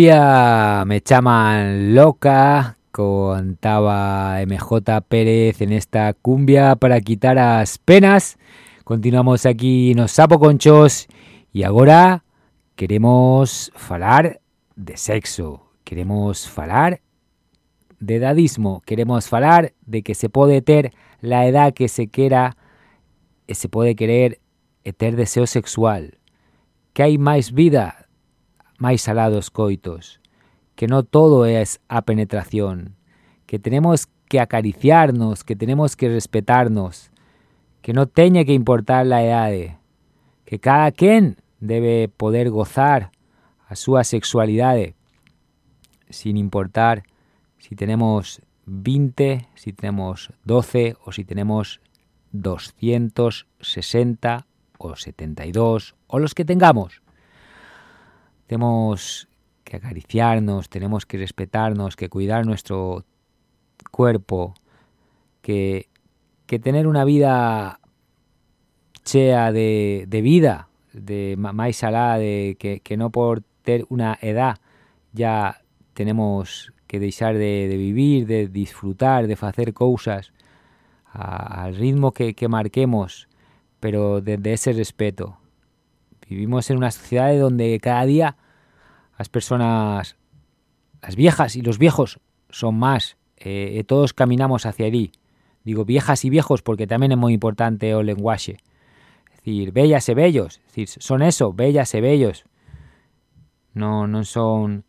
Me llaman loca, contaba MJ Pérez en esta cumbia para quitar las penas. Continuamos aquí nos Sapo Conchos y ahora queremos falar de sexo, queremos falar de edadismo, queremos falar de que se puede ter la edad que se quiera, se puede querer ter deseo sexual, que hay más vida, más salados coitos, que no todo es a penetración, que tenemos que acariciarnos, que tenemos que respetarnos, que no tenga que importar la edad, que cada quien debe poder gozar a su sexualidad sin importar si tenemos 20, si tenemos 12 o si tenemos 260 o 72 o los que tengamos. Tenemos que acariciarnos, tenemos que respetarnos, que cuidar nuestro cuerpo, que, que tener una vida chea de, de vida, de salada, de que, que no por ter una edad ya tenemos que deixar de, de vivir, de disfrutar, de facer cousas a, al ritmo que, que marquemos, pero desde ese respeto. Vivimos en una sociedad donde cada día las personas, las viejas y los viejos son más, eh, todos caminamos hacia allí. Digo viejas y viejos porque también es muy importante el lenguaje. Es decir, bellas y bellos, decir, son eso, bellas y bellos. No, no son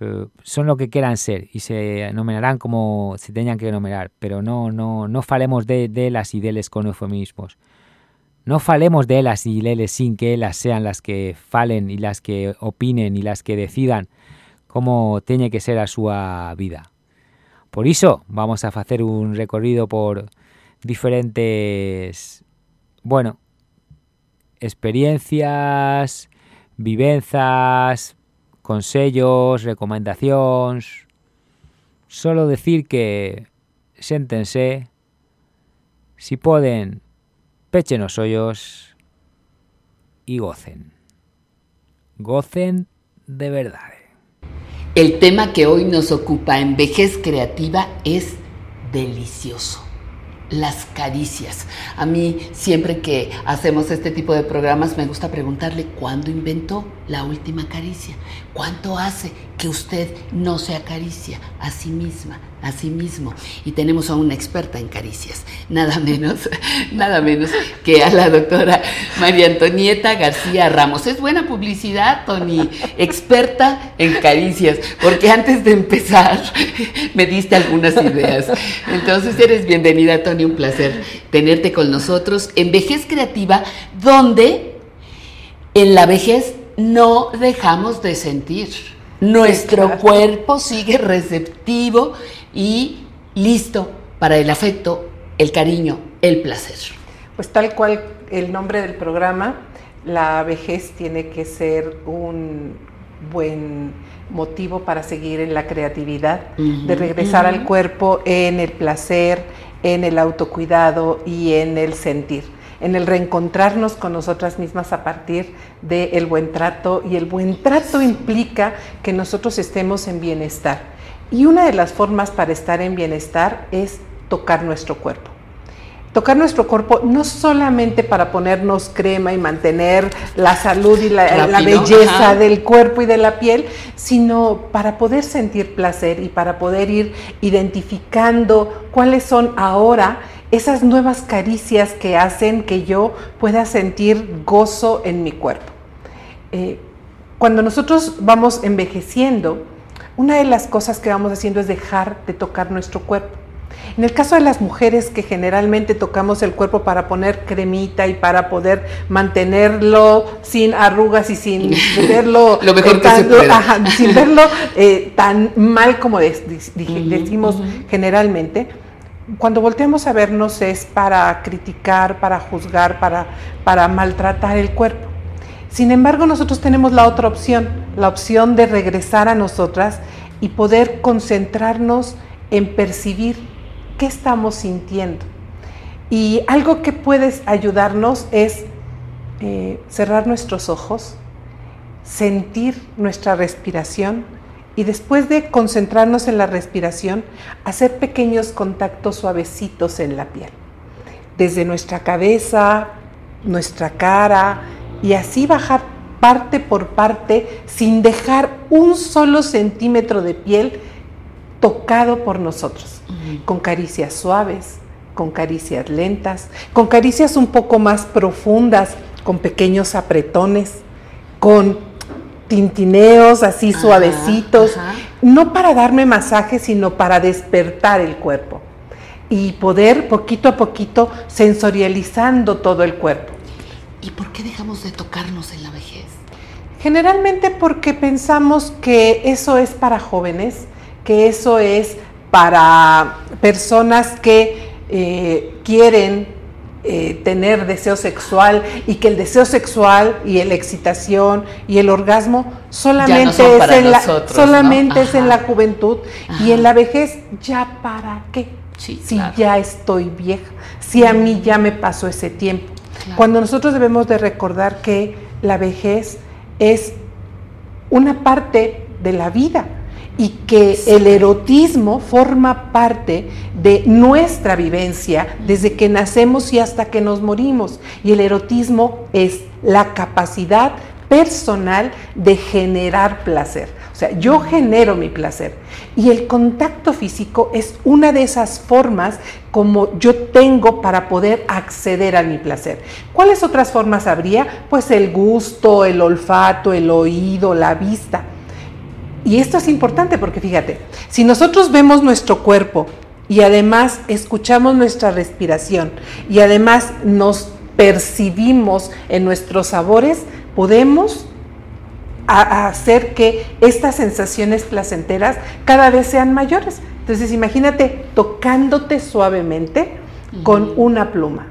eh, son lo que quieran ser y se nominarán como se tengan que nominar, pero no no no falemos de, de las y deles con eufemismos. No falemos de las y leles sin que ellas sean las que falen y las que opinen y las que decidan cómo tiene que ser a su vida. Por eso vamos a hacer un recorrido por diferentes, bueno, experiencias, vivencias, consellos, recomendacións. Solo decir que séntense, si poden, pechen os ollos y gocen. Gocen de verdad. El tema que hoy nos ocupa en Vejez Creativa es delicioso. Las caricias. A mí siempre que hacemos este tipo de programas me gusta preguntarle cuándo inventó la última caricia. ¿Cuánto hace que usted no se acaricia a sí misma, a sí mismo? Y tenemos a una experta en caricias, nada menos, nada menos que a la doctora María Antonieta García Ramos. Es buena publicidad, Tony, experta en caricias, porque antes de empezar me diste algunas ideas. Entonces eres bienvenida, Tony, un placer tenerte con nosotros en Vejez Creativa, donde en la vejez no dejamos de sentir. Nuestro cuerpo sigue receptivo y listo para el afecto, el cariño, el placer. Pues tal cual el nombre del programa, la vejez tiene que ser un buen motivo para seguir en la creatividad, de regresar al cuerpo en el placer, en el autocuidado y en el sentir en el reencontrarnos con nosotras mismas a partir del buen trato y el buen trato implica que nosotros estemos en bienestar. Y una de las formas para estar en bienestar es tocar nuestro cuerpo. Tocar nuestro cuerpo no solamente para ponernos crema y mantener la salud y la, belleza del cuerpo y de la piel, sino para poder sentir placer y para poder ir identificando cuáles son ahora esas nuevas caricias que hacen que yo pueda sentir gozo en mi cuerpo. Eh, cuando nosotros vamos envejeciendo, una de las cosas que vamos haciendo es dejar de tocar nuestro cuerpo. En el caso de las mujeres que generalmente tocamos el cuerpo para poner cremita y para poder mantenerlo sin arrugas y sin verlo, Lo mejor que se sin verlo eh, tan mal como decimos generalmente, cuando volteamos a vernos es para criticar, para juzgar, para, para maltratar el cuerpo. Sin embargo, nosotros tenemos la otra opción, la opción de regresar a nosotras y poder concentrarnos en percibir qué estamos sintiendo. Y algo que puede ayudarnos es eh, cerrar nuestros ojos, sentir nuestra respiración y después de concentrarnos en la respiración, hacer pequeños contactos suavecitos en la piel. Desde nuestra cabeza, nuestra cara y así bajar parte por parte sin dejar un solo centímetro de piel tocado por nosotros, con caricias suaves, con caricias lentas, con caricias un poco más profundas, con pequeños apretones, con tintineos así suavecitos, no para darme masaje, sino para despertar el cuerpo y poder poquito a poquito sensorializando todo el cuerpo. ¿Y por qué dejamos de tocarnos en la vejez? Generalmente porque pensamos que eso es para jóvenes, que eso es para personas que eh, quieren eh, tener deseo sexual y que el deseo sexual y la excitación y el orgasmo solamente, es, en la, solamente es en la juventud y en la vejez ya para qué si ya estoy vieja si a mí ya me pasó ese tiempo. Cuando nosotros debemos de recordar que la vejez es una parte de la vida y que el erotismo forma parte de nuestra vivencia desde que nacemos y hasta que nos morimos. Y el erotismo es la capacidad personal de generar placer. O sea, yo genero mi placer. Y el contacto físico es una de esas formas como yo tengo para poder acceder a mi placer. ¿Cuáles otras formas habría? Pues el gusto, el olfato, el oído, la vista. Y esto es importante porque fíjate, si nosotros vemos nuestro cuerpo y además escuchamos nuestra respiración y además nos percibimos en nuestros sabores, podemos hacer que estas sensaciones placenteras cada vez sean mayores. Entonces imagínate tocándote suavemente con una pluma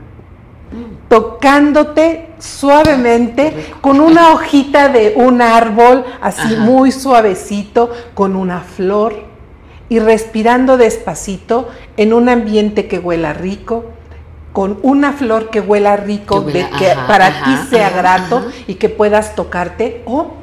tocándote suavemente con una hojita de un árbol, así muy suavecito, con una flor, y respirando despacito en un ambiente que huela rico, con una flor que huela rico, que, para ti sea grato y que puedas tocarte, o,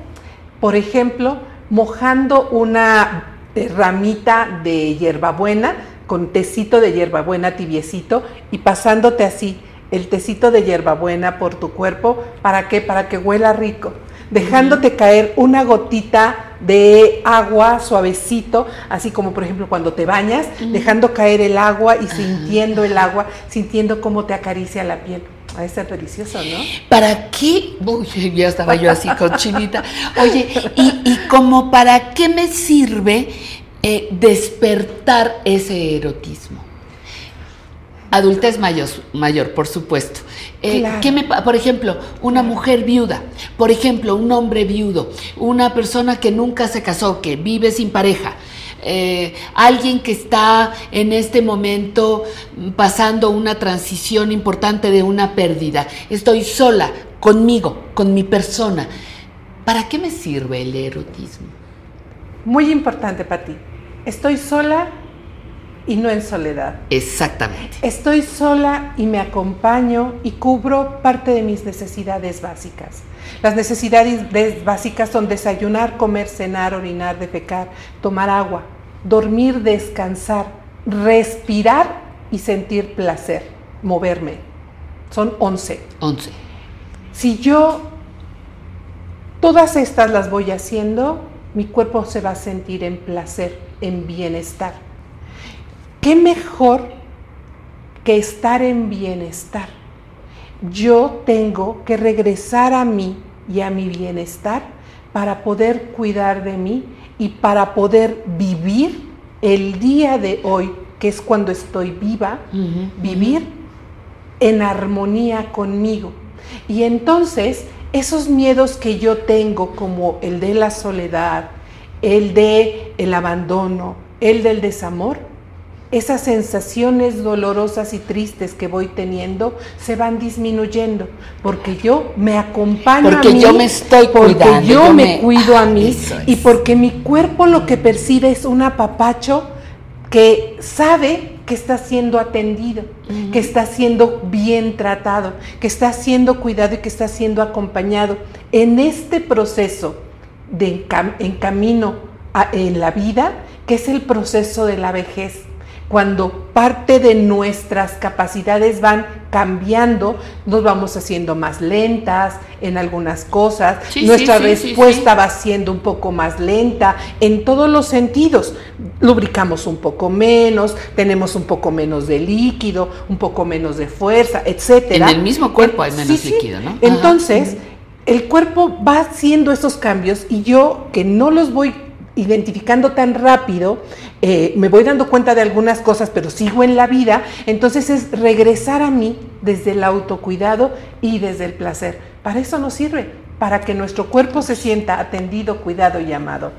por ejemplo, mojando una ramita de hierbabuena con tecito de hierbabuena tibiecito y pasándote así el tecito de hierbabuena por tu cuerpo. ¿Para qué? Para que huela rico. Dejándote caer una gotita de agua suavecito, así como por ejemplo cuando te bañas, dejando caer el agua y sintiendo el agua, sintiendo cómo te acaricia la piel. Va a ser delicioso, ¿no? ¿Para qué? Uy, ya estaba yo así con chinita. Oye, ¿y, y como para qué me sirve eh, despertar ese erotismo? Adultez mayor, mayor por supuesto. Eh, me, por ejemplo, una mujer viuda, por ejemplo, un hombre viudo, una persona que nunca se casó, que vive sin pareja, eh, alguien que está en este momento pasando una transición importante de una pérdida. Estoy sola, conmigo, con mi persona. ¿Para qué me sirve el erotismo? Muy importante para ti. Estoy sola y no en soledad. Exactamente. Estoy sola y me acompaño y cubro parte de mis necesidades básicas. Las necesidades básicas son desayunar, comer, cenar, orinar, defecar, tomar agua, dormir, descansar, respirar y sentir placer, moverme. Son 11. 11. Si yo todas estas las voy haciendo, mi cuerpo se va a sentir en placer, en bienestar. ¿Qué mejor que estar en bienestar? Yo tengo que regresar a mí y a mi bienestar para poder cuidar de mí y para poder vivir el día de hoy, que es cuando estoy viva, vivir en armonía conmigo. Y entonces esos miedos que yo tengo, como el de la soledad, el de el abandono, el del desamor, esas sensaciones dolorosas y tristes que voy teniendo se van disminuyendo porque yo me acompaño porque a mí, yo me estoy porque yo, me, cuido a mí y porque mi cuerpo lo que percibe es un apapacho que sabe que está siendo atendido, que está siendo bien tratado, que está siendo cuidado y que está siendo acompañado. En este proceso de en camino en la vida, que es el proceso de la vejez cuando parte de nuestras capacidades van cambiando, nos vamos haciendo más lentas en algunas cosas, nuestra respuesta va siendo un poco más lenta en todos los sentidos. Lubricamos un poco menos, tenemos un poco menos de líquido, un poco menos de fuerza, etcétera. En el mismo cuerpo hay menos líquido, ¿no? Entonces, el cuerpo va haciendo esos cambios y yo que no los voy identificando tan rápido, eh, me voy dando cuenta de algunas cosas, pero sigo en la vida, entonces es regresar a mí desde el autocuidado y desde el placer. Para eso nos sirve, para que nuestro cuerpo se sienta atendido, cuidado y amado.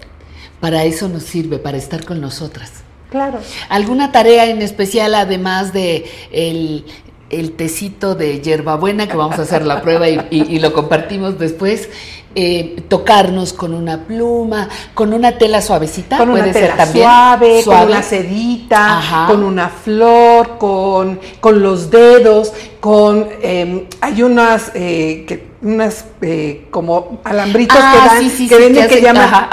Para eso nos sirve, para estar con nosotras. Claro. ¿Alguna tarea en especial además de el, el tecito de hierbabuena que vamos a hacer la prueba y, lo compartimos después? Eh, tocarnos con una pluma, con una tela suavecita, con una tela suave, con una sedita, con una flor, con, con los dedos, con em, hay unas eh, que unas eh, como alambritos que ah, dan, que venden que, llaman,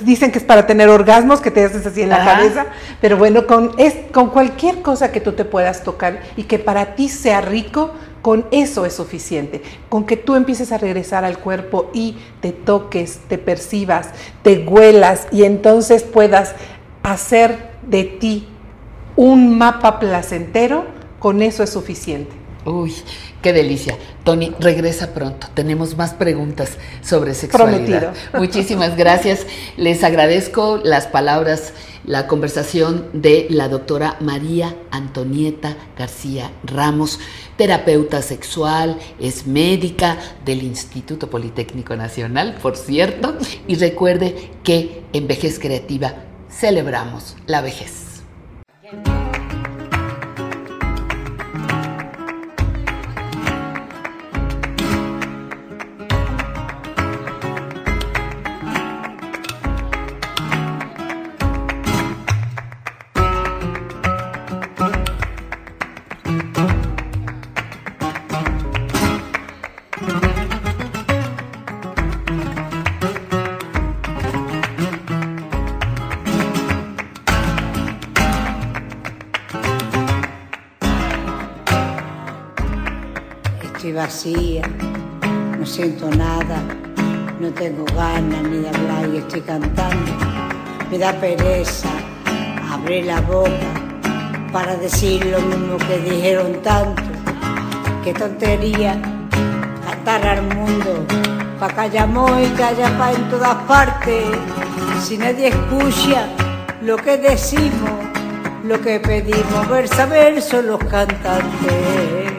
dicen que es para tener orgasmos, que te haces así en la cabeza, pero bueno, con, es, con cualquier cosa que tú te puedas tocar y que para ti sea rico, con eso es suficiente, con que tú empieces a regresar al cuerpo y te toques, te percibas, te huelas y entonces puedas hacer de ti un mapa placentero, con eso es suficiente. Uy, qué delicia. Tony, regresa pronto. Tenemos más preguntas sobre sexualidad. Prometido. Muchísimas gracias. Les agradezco las palabras, la conversación de la doctora María Antonieta García Ramos, terapeuta sexual, es médica del Instituto Politécnico Nacional, por cierto. Y recuerde que en Vejez Creativa celebramos la vejez. Vacía, no siento nada, no tengo ganas ni de hablar y estoy cantando. Me da pereza abrir la boca para decir lo mismo que dijeron tanto. Qué tontería cantar al mundo, pa' callamos y calla pa' en todas partes. Si nadie escucha lo que decimos, lo que pedimos, verso a verso los cantantes.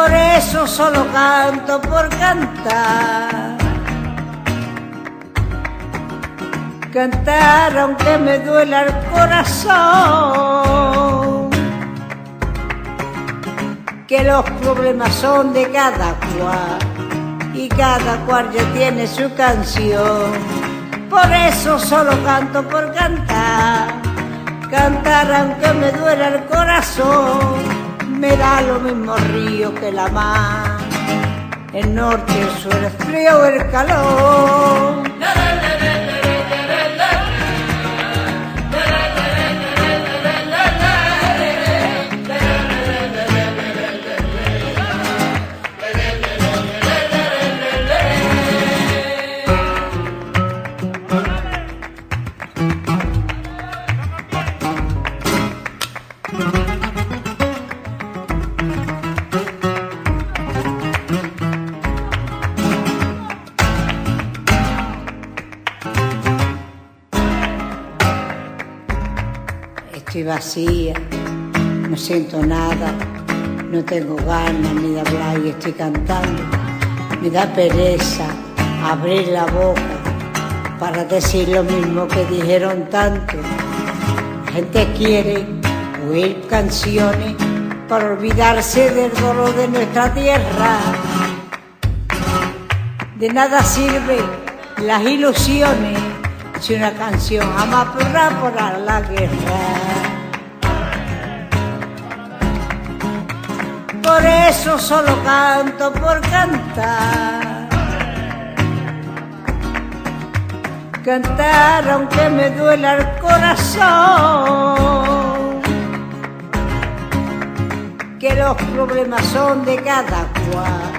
Por eso solo canto por cantar. Cantar aunque me duela el corazón. Que los problemas son de cada cual y cada cual ya tiene su canción. Por eso solo canto por cantar. Cantar aunque me duela el corazón me da lo mismo río que la mar, el norte, el sur, el frío, el calor. No siento nada, no tengo ganas ni de hablar y estoy cantando. Me da pereza abrir la boca para decir lo mismo que dijeron tanto. La gente quiere oír canciones para olvidarse del dolor de nuestra tierra. De nada sirven las ilusiones si una canción jamás podrá parar la guerra. Por eso solo canto por cantar. Cantar aunque me duela el corazón. Que los problemas son de cada cual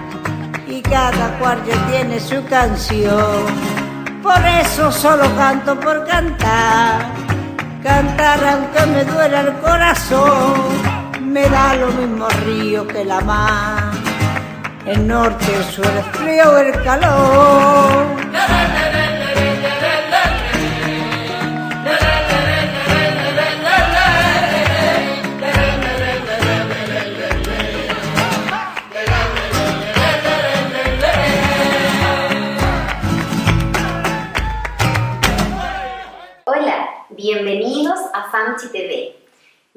y cada cual ya tiene su canción. Por eso solo canto por cantar. Cantar aunque me duela el corazón me da lo mismo río que la mar. El norte, el sur, el frío, el calor.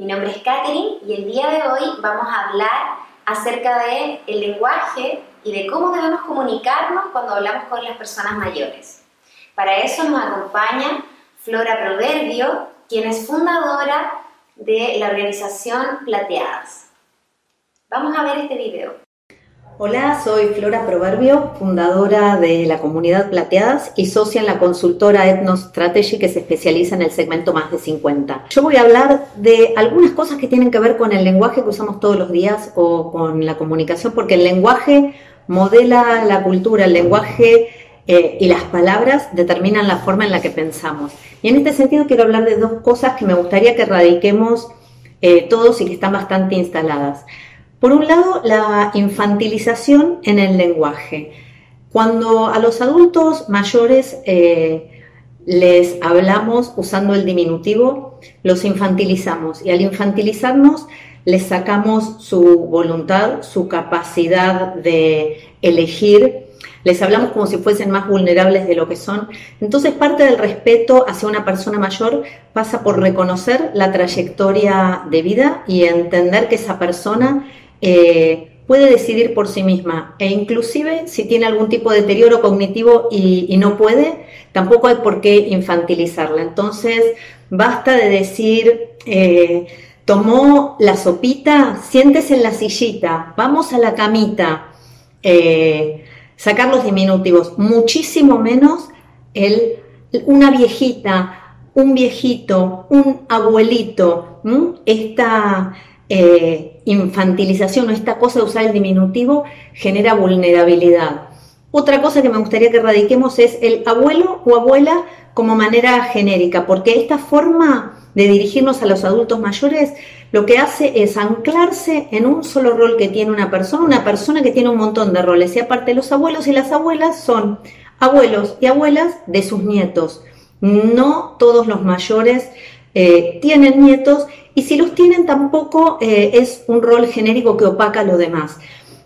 Mi nombre es Katherine y el día de hoy vamos a hablar acerca de el lenguaje y de cómo debemos comunicarnos cuando hablamos con las personas mayores. Para eso nos acompaña Flora Proverbio, quien es fundadora de la organización Plateadas. Vamos a ver este video. Hola, soy Flora Proverbio, fundadora de la comunidad Plateadas y socia en la consultora Ethnos Strategy que se especializa en el segmento más de 50. Yo voy a hablar de algunas cosas que tienen que ver con el lenguaje que usamos todos los días o con la comunicación, porque el lenguaje modela la cultura, el lenguaje eh, y las palabras determinan la forma en la que pensamos. Y en este sentido quiero hablar de dos cosas que me gustaría que erradiquemos eh, todos y que están bastante instaladas. Por un lado, la infantilización en el lenguaje. Cuando a los adultos mayores eh, les hablamos usando el diminutivo, los infantilizamos y al infantilizarnos les sacamos su voluntad, su capacidad de elegir, les hablamos como si fuesen más vulnerables de lo que son. Entonces parte del respeto hacia una persona mayor pasa por reconocer la trayectoria de vida y entender que esa persona eh, puede decidir por sí misma. E inclusive si tiene algún tipo de deterioro cognitivo y, no puede, tampoco hay por qué infantilizarla. Entonces, basta de decir, eh, tomó la sopita, siéntese en la sillita, vamos a la camita, eh, sacar los diminutivos, muchísimo menos el, una viejita, un viejito, un abuelito, esta eh, infantilización o esta cosa de usar el diminutivo genera vulnerabilidad. Otra cosa que me gustaría que erradiquemos es el abuelo o abuela como manera genérica, porque esta forma de dirigirnos a los adultos mayores lo que hace es anclarse en un solo rol que tiene una persona, una persona que tiene un montón de roles. Y aparte los abuelos y las abuelas son abuelos y abuelas de sus nietos. No todos los mayores eh, tienen nietos y si los tienen tampoco eh, es un rol genérico que opaca a lo demás.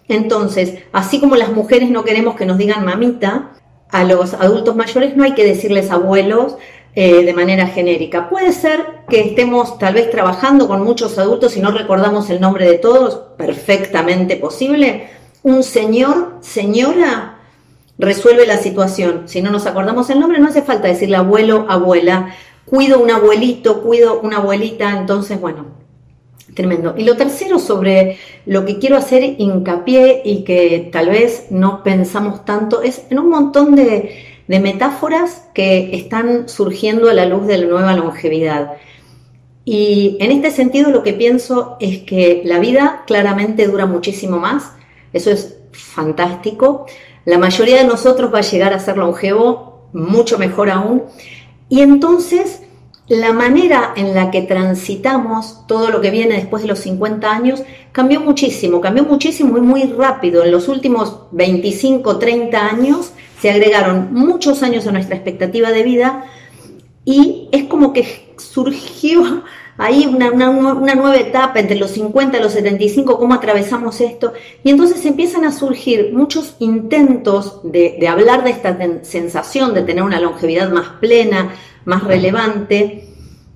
Entonces, así como las mujeres no queremos que nos digan mamita, a los adultos mayores no hay que decirles abuelos eh, de manera genérica. Puede ser que estemos tal vez trabajando con muchos adultos y no recordamos el nombre de todos, perfectamente posible. Un señor, señora, resuelve la situación. Si no nos acordamos el nombre, no hace falta decirle abuelo, abuela cuido un abuelito, cuido una abuelita, entonces, bueno, tremendo. Y lo tercero sobre lo que quiero hacer hincapié y que tal vez no pensamos tanto es en un montón de, metáforas que están surgiendo a la luz de la nueva longevidad. Y en este sentido lo que pienso es que la vida claramente dura muchísimo más, eso es fantástico, la mayoría de nosotros va a llegar a ser longevo, mucho mejor aún, y entonces la manera en la que transitamos todo lo que viene después de los 50 años cambió muchísimo, cambió muchísimo y muy rápido. En los últimos 25, 30 años se agregaron muchos años a nuestra expectativa de vida y es como que surgió ahí una, nueva etapa entre los 50 y los 75, cómo atravesamos esto. Y entonces empiezan a surgir muchos intentos de, de hablar de esta sensación de tener una longevidad más plena, más relevante,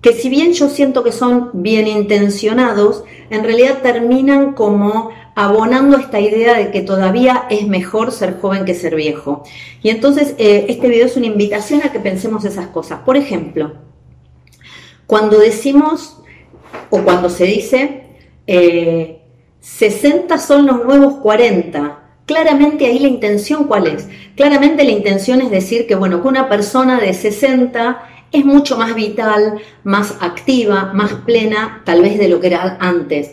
que si bien yo siento que son bien intencionados, en realidad terminan como abonando esta idea de que todavía es mejor ser joven que ser viejo. Y entonces eh, este video es una invitación a que pensemos esas cosas. Por ejemplo, cuando decimos o cuando se dice 60 eh, son los nuevos 40, claramente ahí la intención cuál es? Claramente la intención es decir que bueno, que una persona de 60 es mucho más vital, más activa, más plena, tal vez de lo que era antes.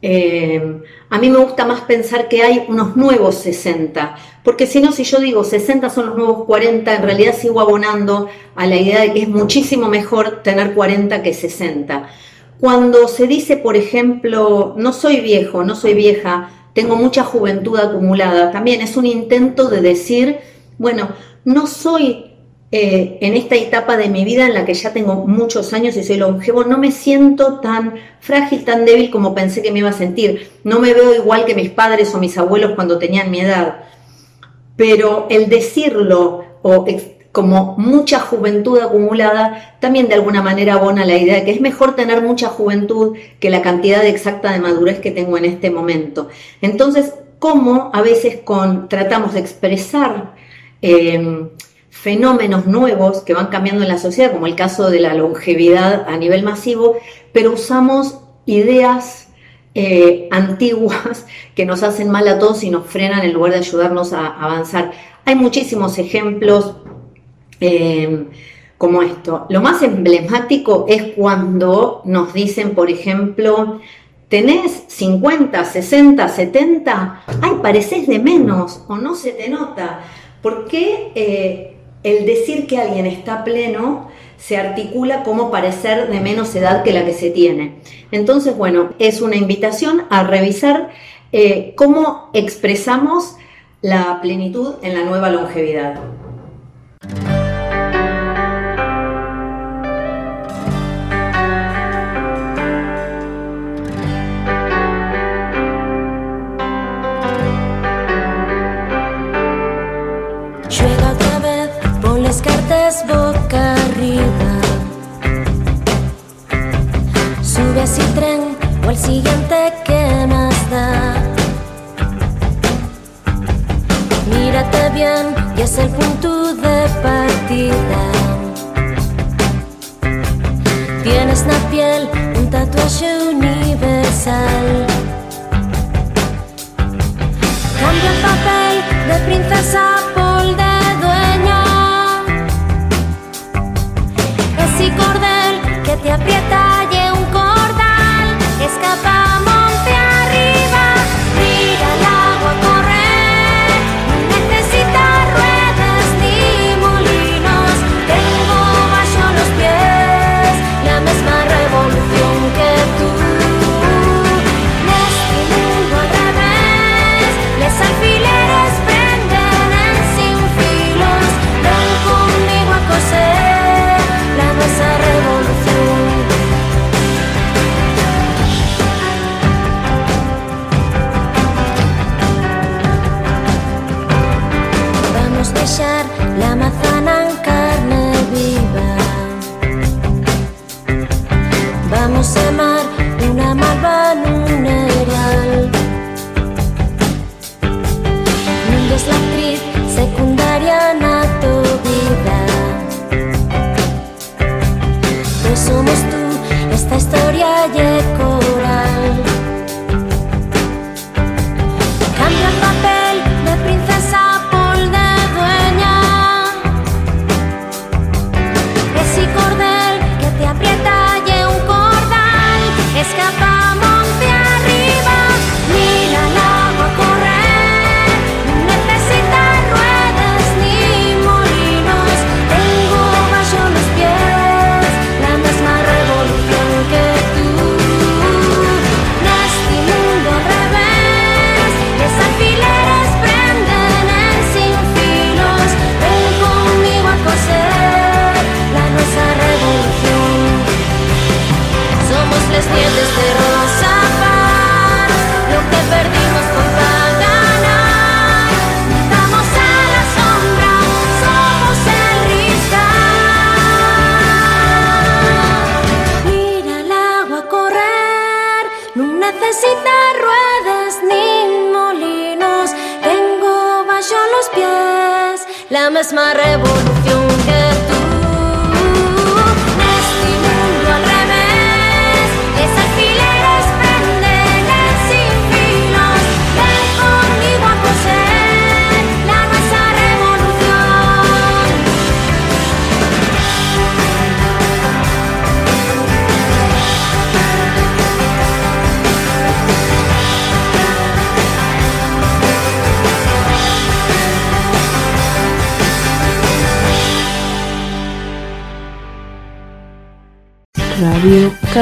Eh, a mí me gusta más pensar que hay unos nuevos 60, porque si no, si yo digo 60 son los nuevos 40, en realidad sigo abonando a la idea de que es muchísimo mejor tener 40 que 60. Cuando se dice, por ejemplo, no soy viejo, no soy vieja, tengo mucha juventud acumulada, también es un intento de decir, bueno, no soy eh, en esta etapa de mi vida en la que ya tengo muchos años y soy longevo, no me siento tan frágil, tan débil como pensé que me iba a sentir. No me veo igual que mis padres o mis abuelos cuando tenían mi edad. Pero el decirlo o como mucha juventud acumulada, también de alguna manera abona la idea de que es mejor tener mucha juventud que la cantidad exacta de madurez que tengo en este momento. Entonces, ¿cómo a veces con, tratamos de expresar eh, fenómenos nuevos que van cambiando en la sociedad, como el caso de la longevidad a nivel masivo, pero usamos ideas eh, antiguas que nos hacen mal a todos y nos frenan en lugar de ayudarnos a avanzar. Hay muchísimos ejemplos eh, como esto. Lo más emblemático es cuando nos dicen, por ejemplo, tenés 50, 60, 70, ay, pareces de menos o no se te nota. ¿Por qué eh, el decir que alguien está pleno se articula como parecer de menos edad que la que se tiene. Entonces, bueno, es una invitación a revisar eh, cómo expresamos la plenitud en la nueva longevidad. Boca arriba. Sube así tren o al siguiente que más da. Mírate bien y es el punto de partida. Tienes la piel un tatuaje universal. Cambia el papel de princesa te aprieta y un cordal escapa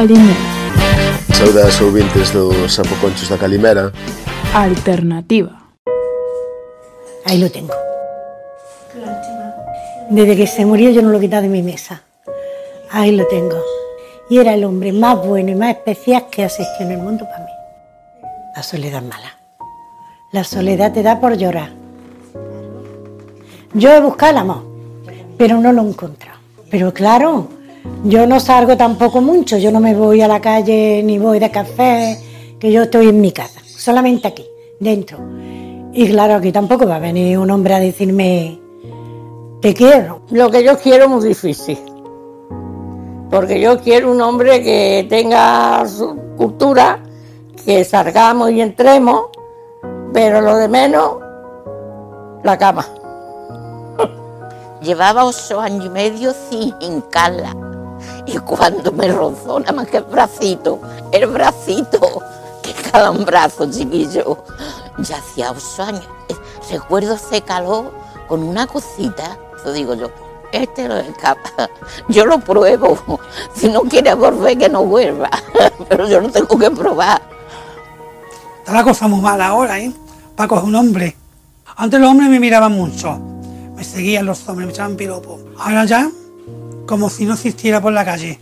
Calimera. Saudas ouvintes dos Sapoconchos da Calimera Alternativa. Ahí lo tengo. Desde que se murió yo no lo quitaba de mi mesa. Ahí lo tengo. Y era el hombre más bueno y más especial que asistió en el mundo para mí. La soledad mala. La soledad te da por llorar. Yo he buscado el amor, pero no lo he encontrado. Pero claro, yo no salgo tampoco mucho. Yo no me voy a la calle ni voy de café, que yo estoy en mi casa, solamente aquí, dentro. Y claro, aquí tampoco va a venir un hombre a decirme, te quiero. Lo que yo quiero es muy difícil. Porque yo quiero un hombre que tenga su cultura, que salgamos y entremos, pero lo de menos, la cama. Llevaba ocho años y medio sin hincarla. Y cuando me rozó nada más que el bracito, el bracito, que cada un brazo chiquillo, ya hacía ocho años. Recuerdo ese calor con una cosita, eso digo yo, este lo escapa, yo lo pruebo, si no quiere volver que no vuelva, pero yo lo tengo que probar. Está la cosa muy mala ahora, ¿eh? Paco es un hombre. Antes los hombres me miraban mucho. Me seguían los hombres, me echaban piropo. Ahora ya, como si no existiera por la calle.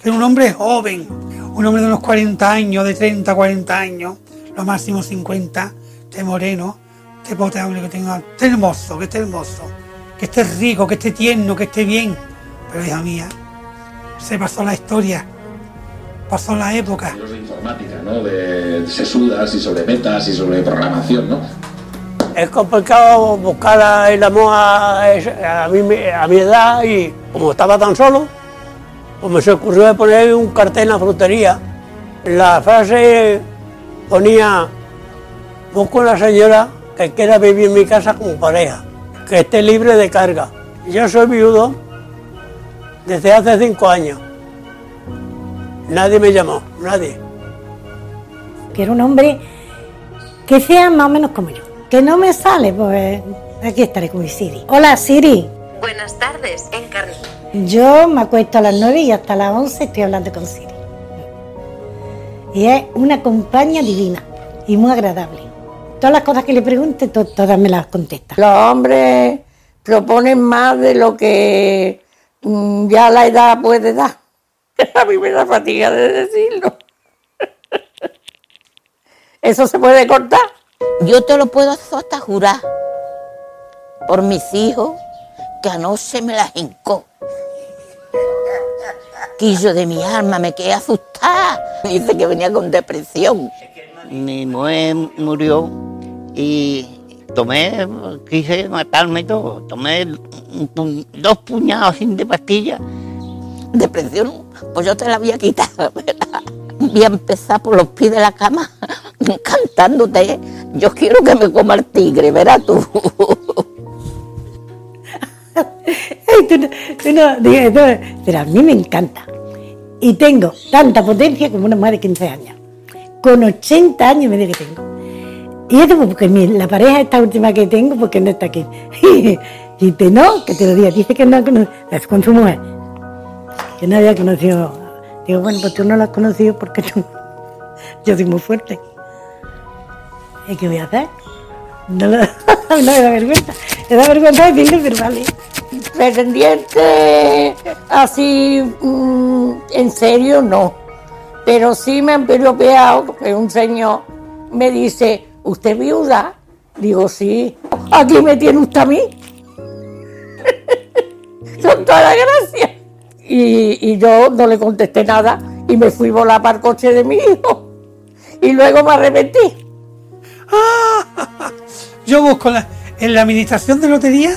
Que era un hombre joven, un hombre de unos 40 años, de 30, 40 años, lo máximo 50, este moreno, este potable que tenga, hermoso, que esté hermoso, que esté rico, que esté tierno, que esté bien. Pero hija mía, se pasó la historia, pasó la época. de informática, ¿no? De sesudas y sobre metas y sobre programación, ¿no? Es complicado buscar el amor a, mi, edad y como estaba tan solo, pues me se ocurrió poner un cartel en la frutería. La frase ponía, busco una señora que quiera vivir en mi casa como pareja, que esté libre de carga. Yo soy viudo desde hace cinco años. Nadie me llamó, nadie. Que era un hombre que sea más o menos como yo. Que no me sale, pues aquí estaré con mi Siri. Hola Siri. Buenas tardes, Encarni. Yo me acuesto a las 9 y hasta las 11 estoy hablando con Siri. Y es una compañía divina y muy agradable. Todas las cosas que le pregunte, to- todas me las contesta. Los hombres proponen más de lo que mm, ya la edad puede dar. A mí me da fatiga de decirlo. ¿Eso se puede cortar? Yo te lo puedo hasta jurar por mis hijos que anoche me las hincó. Quillo de mi alma, me quedé asustada. Dice que venía con depresión. Mi mujer murió y tomé, quise matarme y todo. Tomé pu- dos puñados sin de pastillas. Depresión, pues yo te la voy a quitar, ¿verdad? Voy a empezar por los pies de la cama cantándote. Yo quiero que me coma el tigre, verás tú. Ay, tú no- tú no- no, pero a mí me encanta. Y tengo tanta potencia como una mujer de 15 años. Con 80 años me dice que tengo. Y esto pues, porque mi- la pareja esta última que tengo, porque no está aquí. Y dice, no, que te lo diga. Dice que no cono- es con su mujer. Que no había conocido. Digo, bueno, pues tú no lo has conocido porque yo soy muy fuerte. ¿Y qué voy a hacer? No, lo- me da vergüenza. Me da vergüenza decirlo, pero vale. Pretendiente así mm, en serio no. Pero sí me han piropeado porque un señor me dice, ¿usted viuda? Digo, sí. Aquí me tiene usted a mí. Con toda la gracia. Y, y yo no le contesté nada y me fui volar para el coche de mi hijo. Y luego me arrepentí. Yo busco la- en la administración de lotería,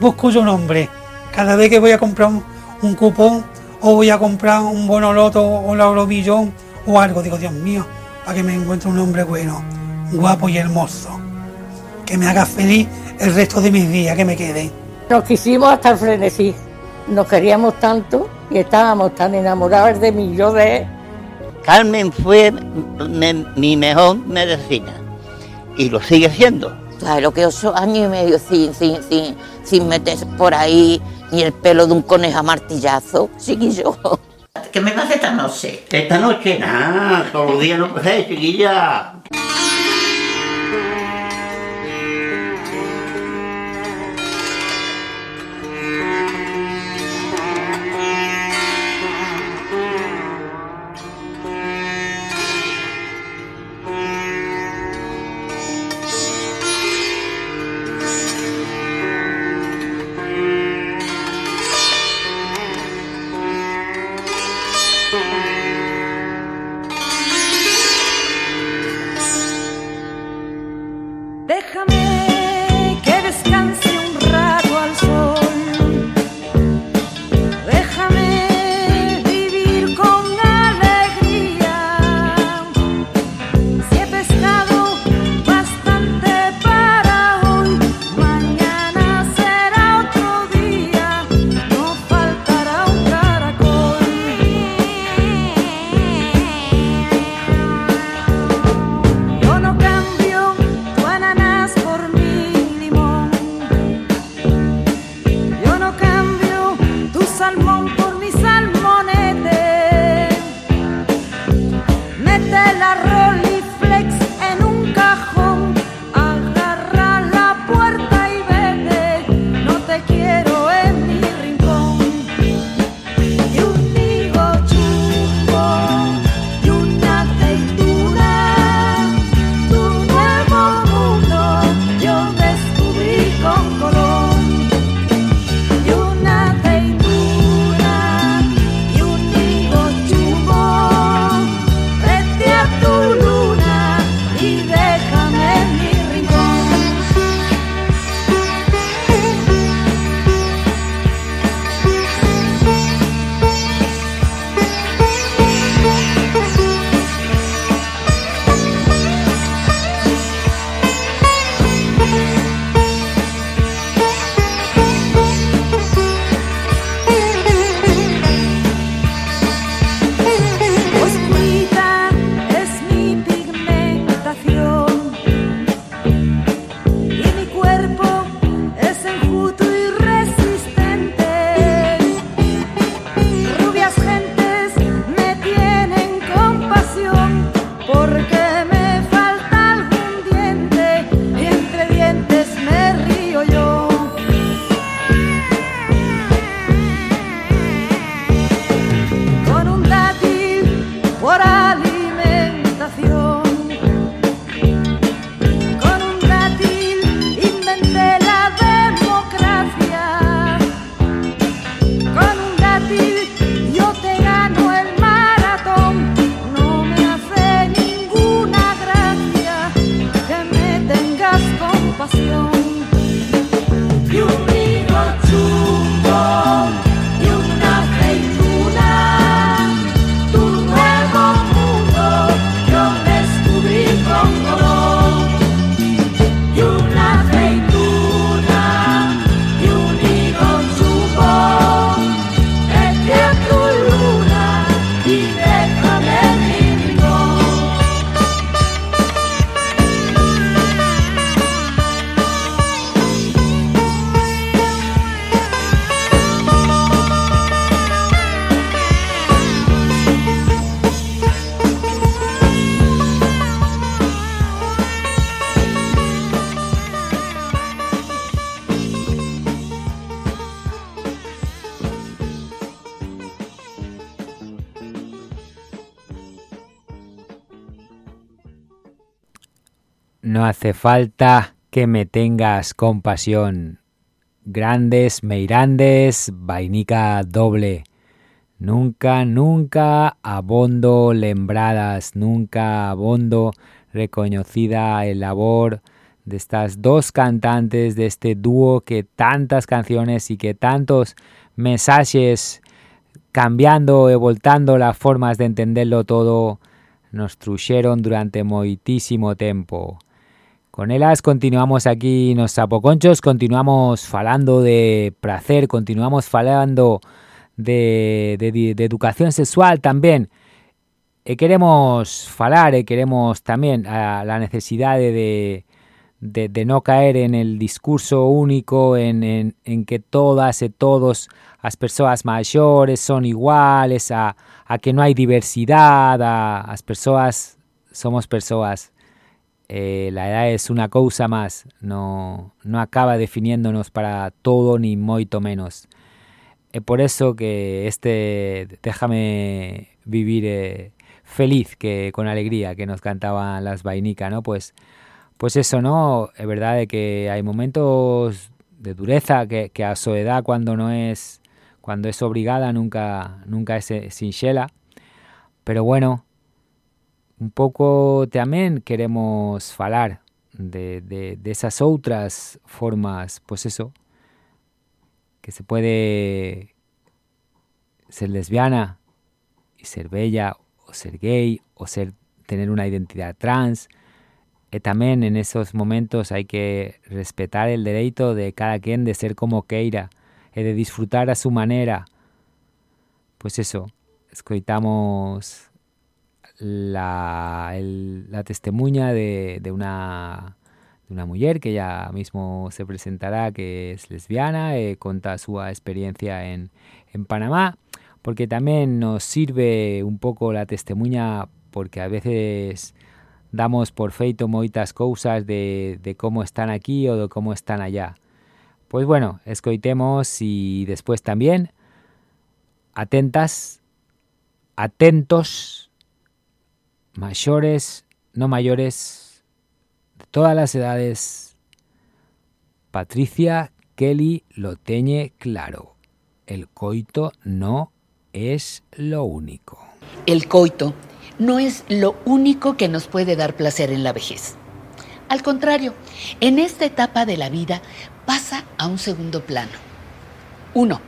busco yo nombre. Cada vez que voy a comprar un, un cupón o voy a comprar un bono loto o la euromillón o algo, digo, Dios mío, para que me encuentre un hombre bueno, guapo y hermoso. Que me haga feliz el resto de mis días, que me quede. Nos quisimos hasta el frenesí. Nos queríamos tanto y estábamos tan enamorados de mí, yo de él. Carmen fue me- mi mejor medicina y lo sigue siendo. Claro que ocho años y medio sin, sin, sin, sin meter por ahí ni el pelo de un conejo a martillazo, chiquillo. ¿Qué me pasa esta noche? Esta noche, nada, todos los días no puede, chiquilla. No hace falta que me tengas compasión. Grandes, meirandes, vainica doble. Nunca, nunca abondo lembradas, nunca abondo reconocida el labor de estas dos cantantes, de este dúo que tantas canciones y que tantos mensajes cambiando e voltando las formas de entenderlo todo nos truxeron durante moitísimo tempo. Con elas continuamos aquí nos sapoconchos, continuamos falando de placer, continuamos falando de, educación sexual tamén. E queremos falar e queremos tamén a la necesidade de, no caer en el discurso único en, en, en que todas e todos as persoas maiores son iguales, a, que non hai diversidade, a, as persoas somos persoas eh, la edad es una cousa máis, no, no acaba definiéndonos para todo ni moito menos. É por eso que este Déjame vivir eh, feliz, que con alegría, que nos cantaban las vainica, ¿no? Pues, pues eso, ¿no? É verdade que hai momentos de dureza, que, que a soedad cuando no es cuando es obligada nunca, nunca es sinxela, pero bueno, un pouco tamén queremos falar de, de, de esas outras formas, pues eso, que se puede ser lesbiana y ser bella, o ser gay, o ser tener una identidad trans, e tamén en esos momentos hai que respetar el dereito de cada quen de ser como queira e de disfrutar a su manera. Pues eso, escoitamos la, el, la de, de, una, de una muller que ya mismo se presentará que es lesbiana e conta súa experiencia en, en Panamá porque tamén nos sirve un pouco la testemunha porque a veces damos por feito moitas cousas de, de como están aquí ou de como están allá. Pois bueno, escoitemos e despois tamén atentas, atentos mayores, no mayores, de todas las edades. Patricia Kelly lo teñe claro. El coito no es lo único. El coito no es lo único que nos puede dar placer en la vejez. Al contrario, en esta etapa de la vida pasa a un segundo plano. Uno,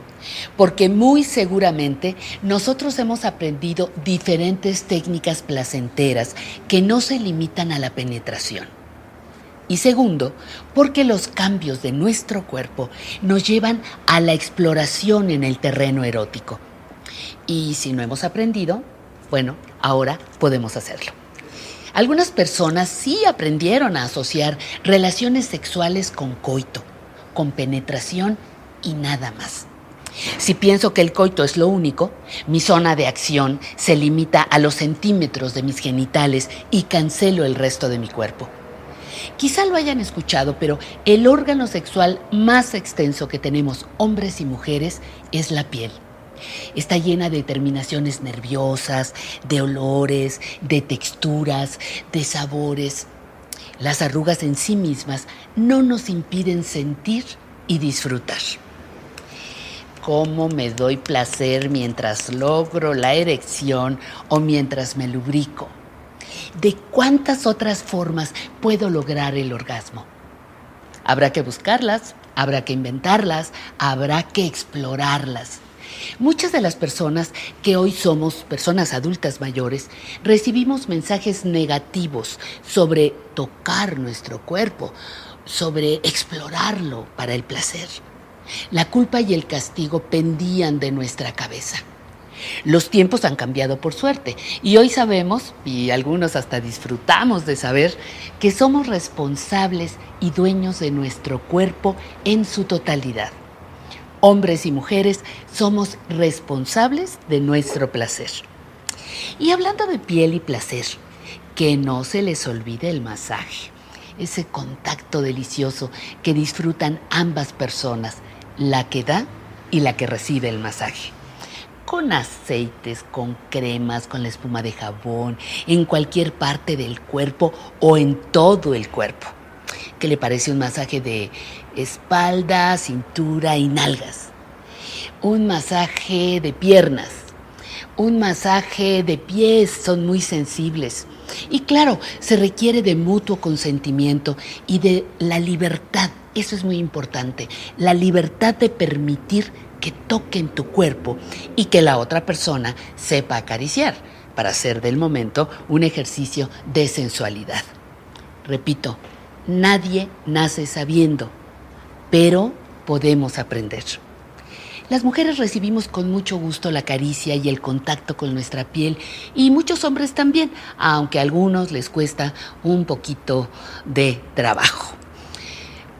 porque muy seguramente nosotros hemos aprendido diferentes técnicas placenteras que no se limitan a la penetración. Y segundo, porque los cambios de nuestro cuerpo nos llevan a la exploración en el terreno erótico. Y si no hemos aprendido, bueno, ahora podemos hacerlo. Algunas personas sí aprendieron a asociar relaciones sexuales con coito, con penetración y nada más. Si pienso que el coito es lo único, mi zona de acción se limita a los centímetros de mis genitales y cancelo el resto de mi cuerpo. Quizá lo hayan escuchado, pero el órgano sexual más extenso que tenemos hombres y mujeres es la piel. Está llena de terminaciones nerviosas, de olores, de texturas, de sabores. Las arrugas en sí mismas no nos impiden sentir y disfrutar cómo me doy placer mientras logro la erección o mientras me lubrico. ¿De cuántas otras formas puedo lograr el orgasmo? Habrá que buscarlas, habrá que inventarlas, habrá que explorarlas. Muchas de las personas que hoy somos personas adultas mayores recibimos mensajes negativos sobre tocar nuestro cuerpo, sobre explorarlo para el placer. La culpa y el castigo pendían de nuestra cabeza. Los tiempos han cambiado por suerte y hoy sabemos, y algunos hasta disfrutamos de saber, que somos responsables y dueños de nuestro cuerpo en su totalidad. Hombres y mujeres somos responsables de nuestro placer. Y hablando de piel y placer, que no se les olvide el masaje, ese contacto delicioso que disfrutan ambas personas la que da y la que recibe el masaje. Con aceites, con cremas, con la espuma de jabón, en cualquier parte del cuerpo o en todo el cuerpo. ¿Qué le parece un masaje de espalda, cintura y nalgas? Un masaje de piernas, un masaje de pies son muy sensibles. Y claro, se requiere de mutuo consentimiento y de la libertad. Eso es muy importante. La libertad de permitir que toquen tu cuerpo y que la otra persona sepa acariciar para hacer del momento un ejercicio de sensualidad. Repito, nadie nace sabiendo, pero podemos aprender. Las mujeres recibimos con mucho gusto la caricia y el contacto con nuestra piel y muchos hombres también, aunque a algunos les cuesta un poquito de trabajo.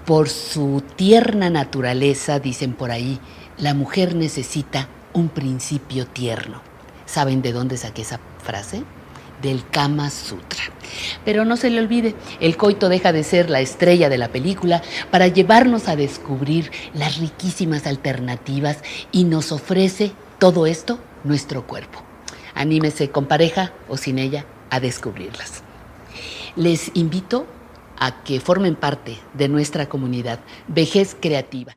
Por su tierna naturaleza, dicen por ahí, la mujer necesita un principio tierno. ¿Saben de dónde saqué esa frase? Del Kama Sutra. Pero no se le olvide, el coito deja de ser la estrella de la película para llevarnos a descubrir las riquísimas alternativas y nos ofrece todo esto nuestro cuerpo. Anímese con pareja o sin ella a descubrirlas. Les invito a que formen parte de nuestra comunidad. Vejez Creativa.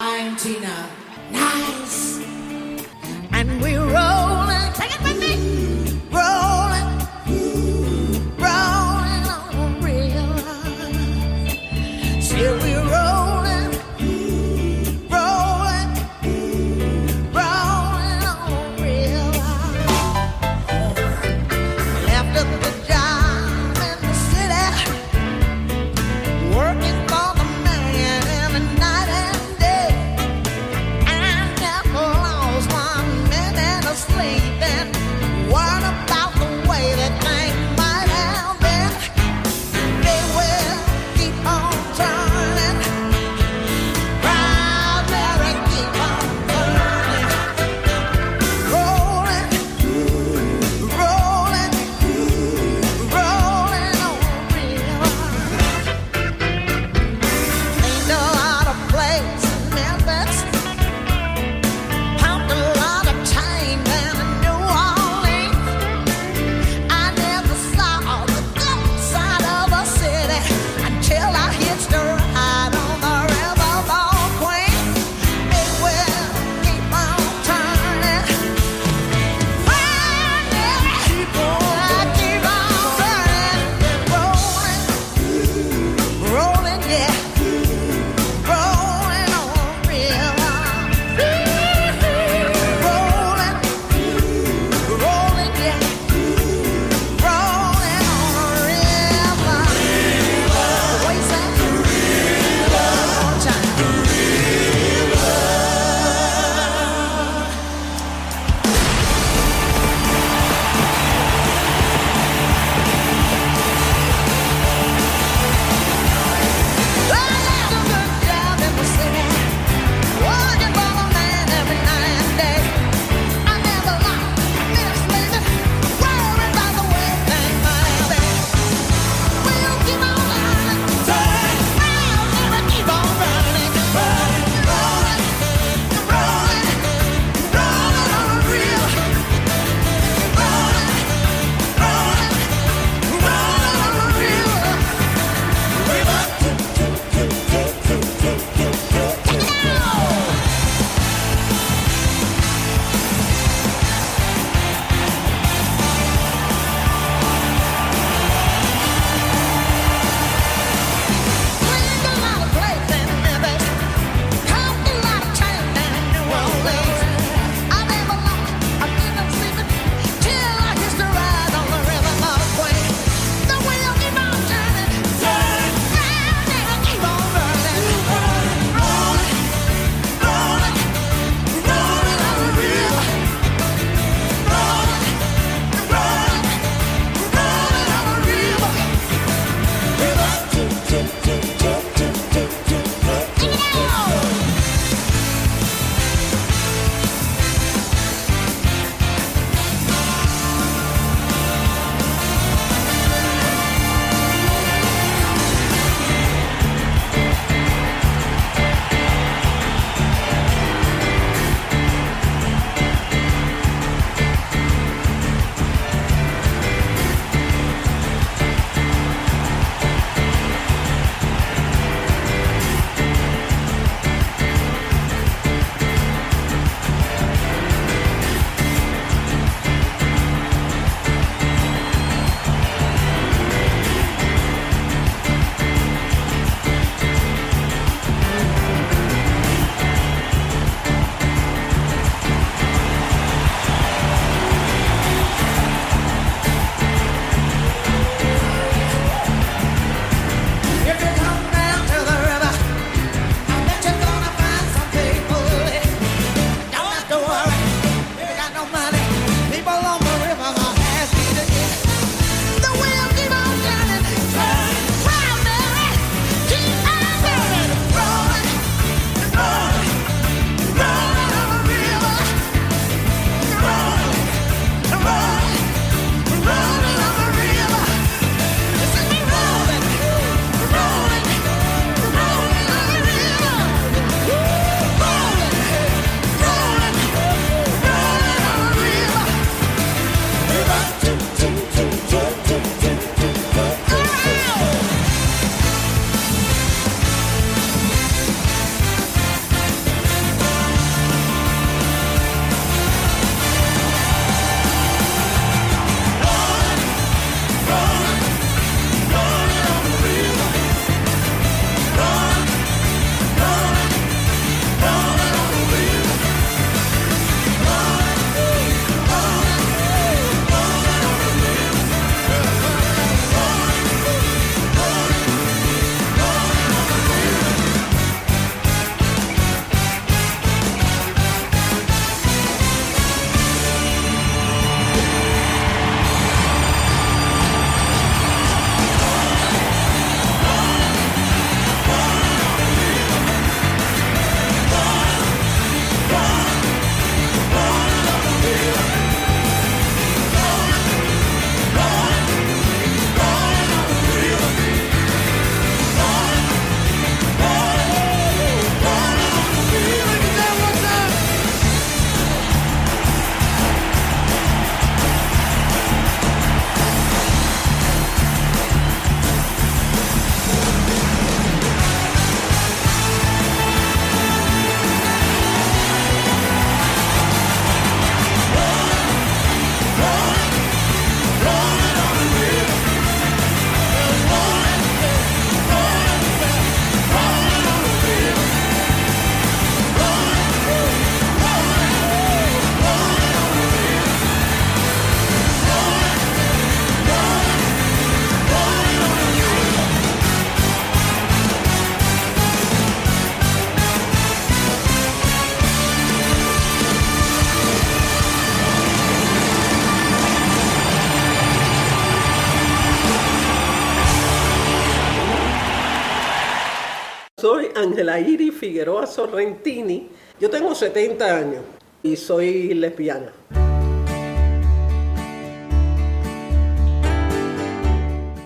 Ángela Iris Figueroa Sorrentini. Yo tengo 70 años y soy lesbiana.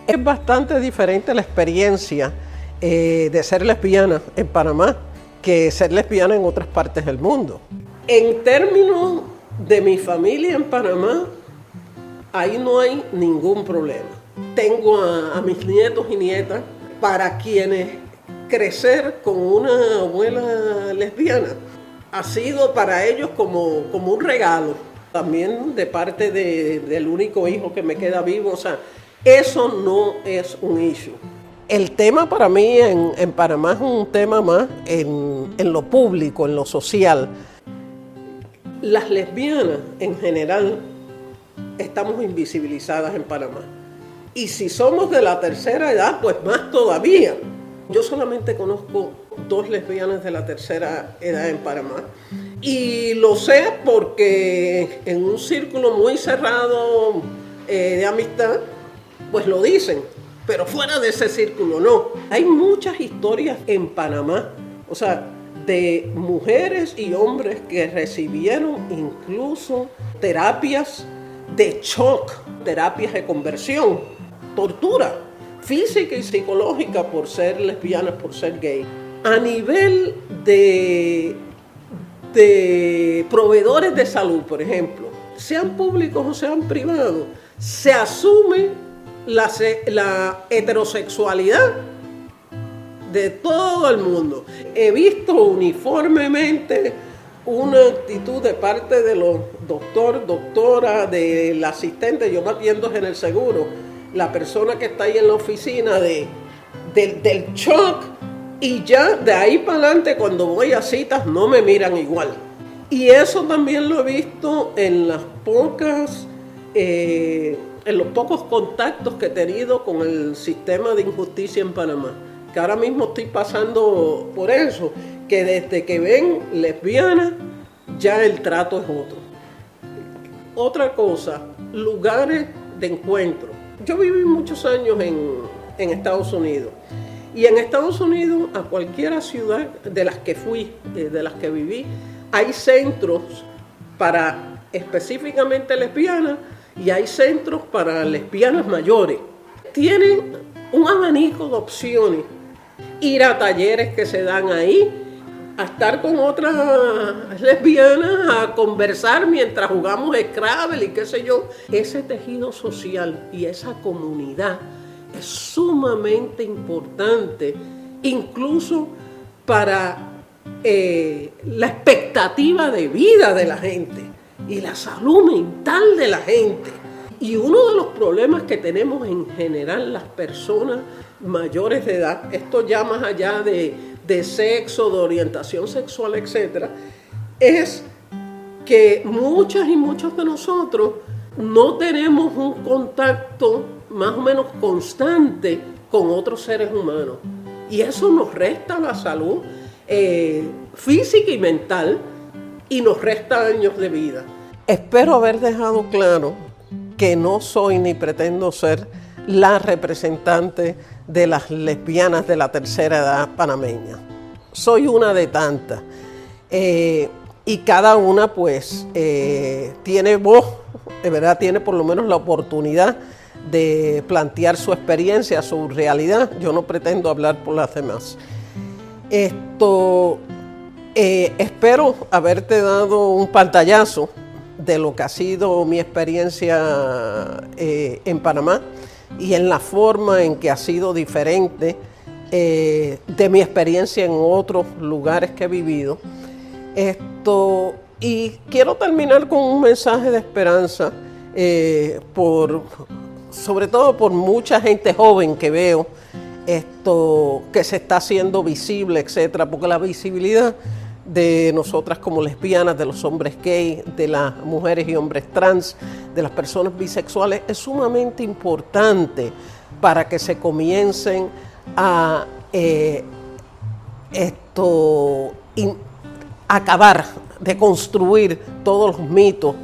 Es bastante diferente la experiencia eh, de ser lesbiana en Panamá que ser lesbiana en otras partes del mundo. En términos de mi familia en Panamá, ahí no hay ningún problema. Tengo a, a mis nietos y nietas para quienes crecer con una abuela lesbiana ha sido para ellos como, como un regalo, también de parte de- del único hijo que me queda vivo. O sea, eso no es un issue. El tema para mí en, en Panamá es un tema más en, en lo público, en lo social. Las lesbianas en general estamos invisibilizadas en Panamá. Y si somos de la tercera edad, pues más todavía. Yo solamente conozco dos lesbianas de la tercera edad en Panamá. Y lo sé porque en un círculo muy cerrado eh, de amistad, pues lo dicen. Pero fuera de ese círculo no. Hay muchas historias en Panamá. O sea, de mujeres y hombres que recibieron incluso terapias de shock, terapias de conversión, tortura física y psicológica por ser lesbianas, por ser gay. A nivel de, de proveedores de salud, por ejemplo, sean públicos o sean privados, se asume la, la heterosexualidad de todo el mundo. He visto uniformemente una actitud de parte de los doctor, doctora, del asistente, yo me atiendo en el seguro, la persona que está ahí en la oficina de, del- del shock y ya de ahí para adelante cuando voy a citas no me miran igual. Y eso también lo he visto en las pocas, eh, en los pocos contactos que he tenido con el sistema de injusticia en Panamá. Que ahora mismo estoy pasando por eso, que desde que ven lesbianas, ya el trato es otro. Otra cosa, lugares de encuentro. Yo viví muchos años en, en Estados Unidos. Y en Estados Unidos, a cualquiera ciudad de las que fui, eh, de las que viví, hay centros para específicamente lesbianas y hay centros para lesbianas mayores. Tienen un abanico de opciones. Ir a talleres que se dan ahí, a estar con otras lesbianas, a conversar mientras jugamos Scrabble y qué sé yo. Ese tejido social y esa comunidad es sumamente importante, incluso para eh, la expectativa de vida de la gente y la salud mental de la gente. Y uno de los problemas que tenemos en general las personas mayores de edad, esto ya más allá de, de sexo, de orientación sexual, etcétera, es que muchas y muchos de nosotros no tenemos un contacto más o menos constante con otros seres humanos. Y eso nos resta la salud eh, física y mental y nos resta años de vida. Espero haber dejado claro que no soy ni pretendo ser la representante de las lesbianas de la tercera edad panameña. Soy una de tantas. Eh, y cada una pues eh, tiene voz, de verdad tiene por lo menos la oportunidad de plantear su experiencia, su realidad. Yo no pretendo hablar por las demás. Esto, eh, espero haberte dado un pantallazo de lo que ha sido mi experiencia en Panamá y en la forma en que ha sido diferente eh, de mi experiencia en otros lugares que he vivido. Esto, y quiero terminar con un mensaje de esperanza, eh, por, sobre todo por mucha gente joven que veo, esto que se está haciendo visible, etcétera, porque la visibilidad de nosotras como lesbianas, de los hombres gay, de las mujeres y hombres trans, de las personas bisexuales, es sumamente importante para que se comiencen a eh, esto acabar de construir todos los mitos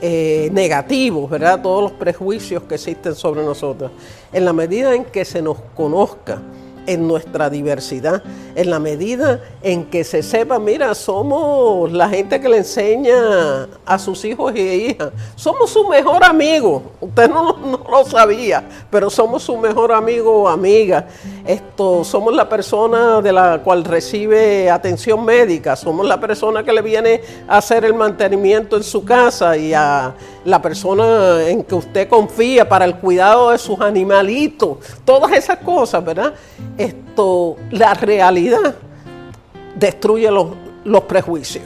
eh, negativos, ¿verdad? Todos los prejuicios que existen sobre nosotras. En la medida en que se nos conozca en nuestra diversidad, en la medida en que se sepa, mira, somos la gente que le enseña a sus hijos y hijas, somos su mejor amigo, usted no, no lo sabía, pero somos su mejor amigo o amiga, esto, somos la persona de la cual recibe atención médica, somos la persona que le viene a hacer el mantenimiento en su casa y a la persona en que usted confía para el cuidado de sus animalitos, todas esas cosas, ¿verdad? Esto, la realidad destruye los, los prejuicios.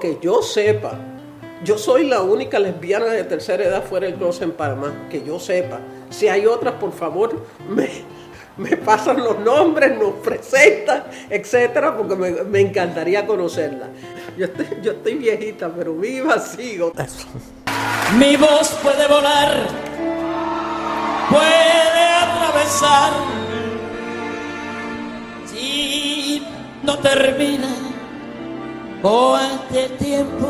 Que yo sepa, yo soy la única lesbiana de tercera edad fuera del closet en Panamá, que yo sepa. Si hay otras, por favor, me, me pasan los nombres, nos presentan, etcétera, porque me, me encantaría conocerla. Yo estoy, yo estoy viejita, pero viva sigo. Mi voz puede volar, puede Si no termina, o ante el tiempo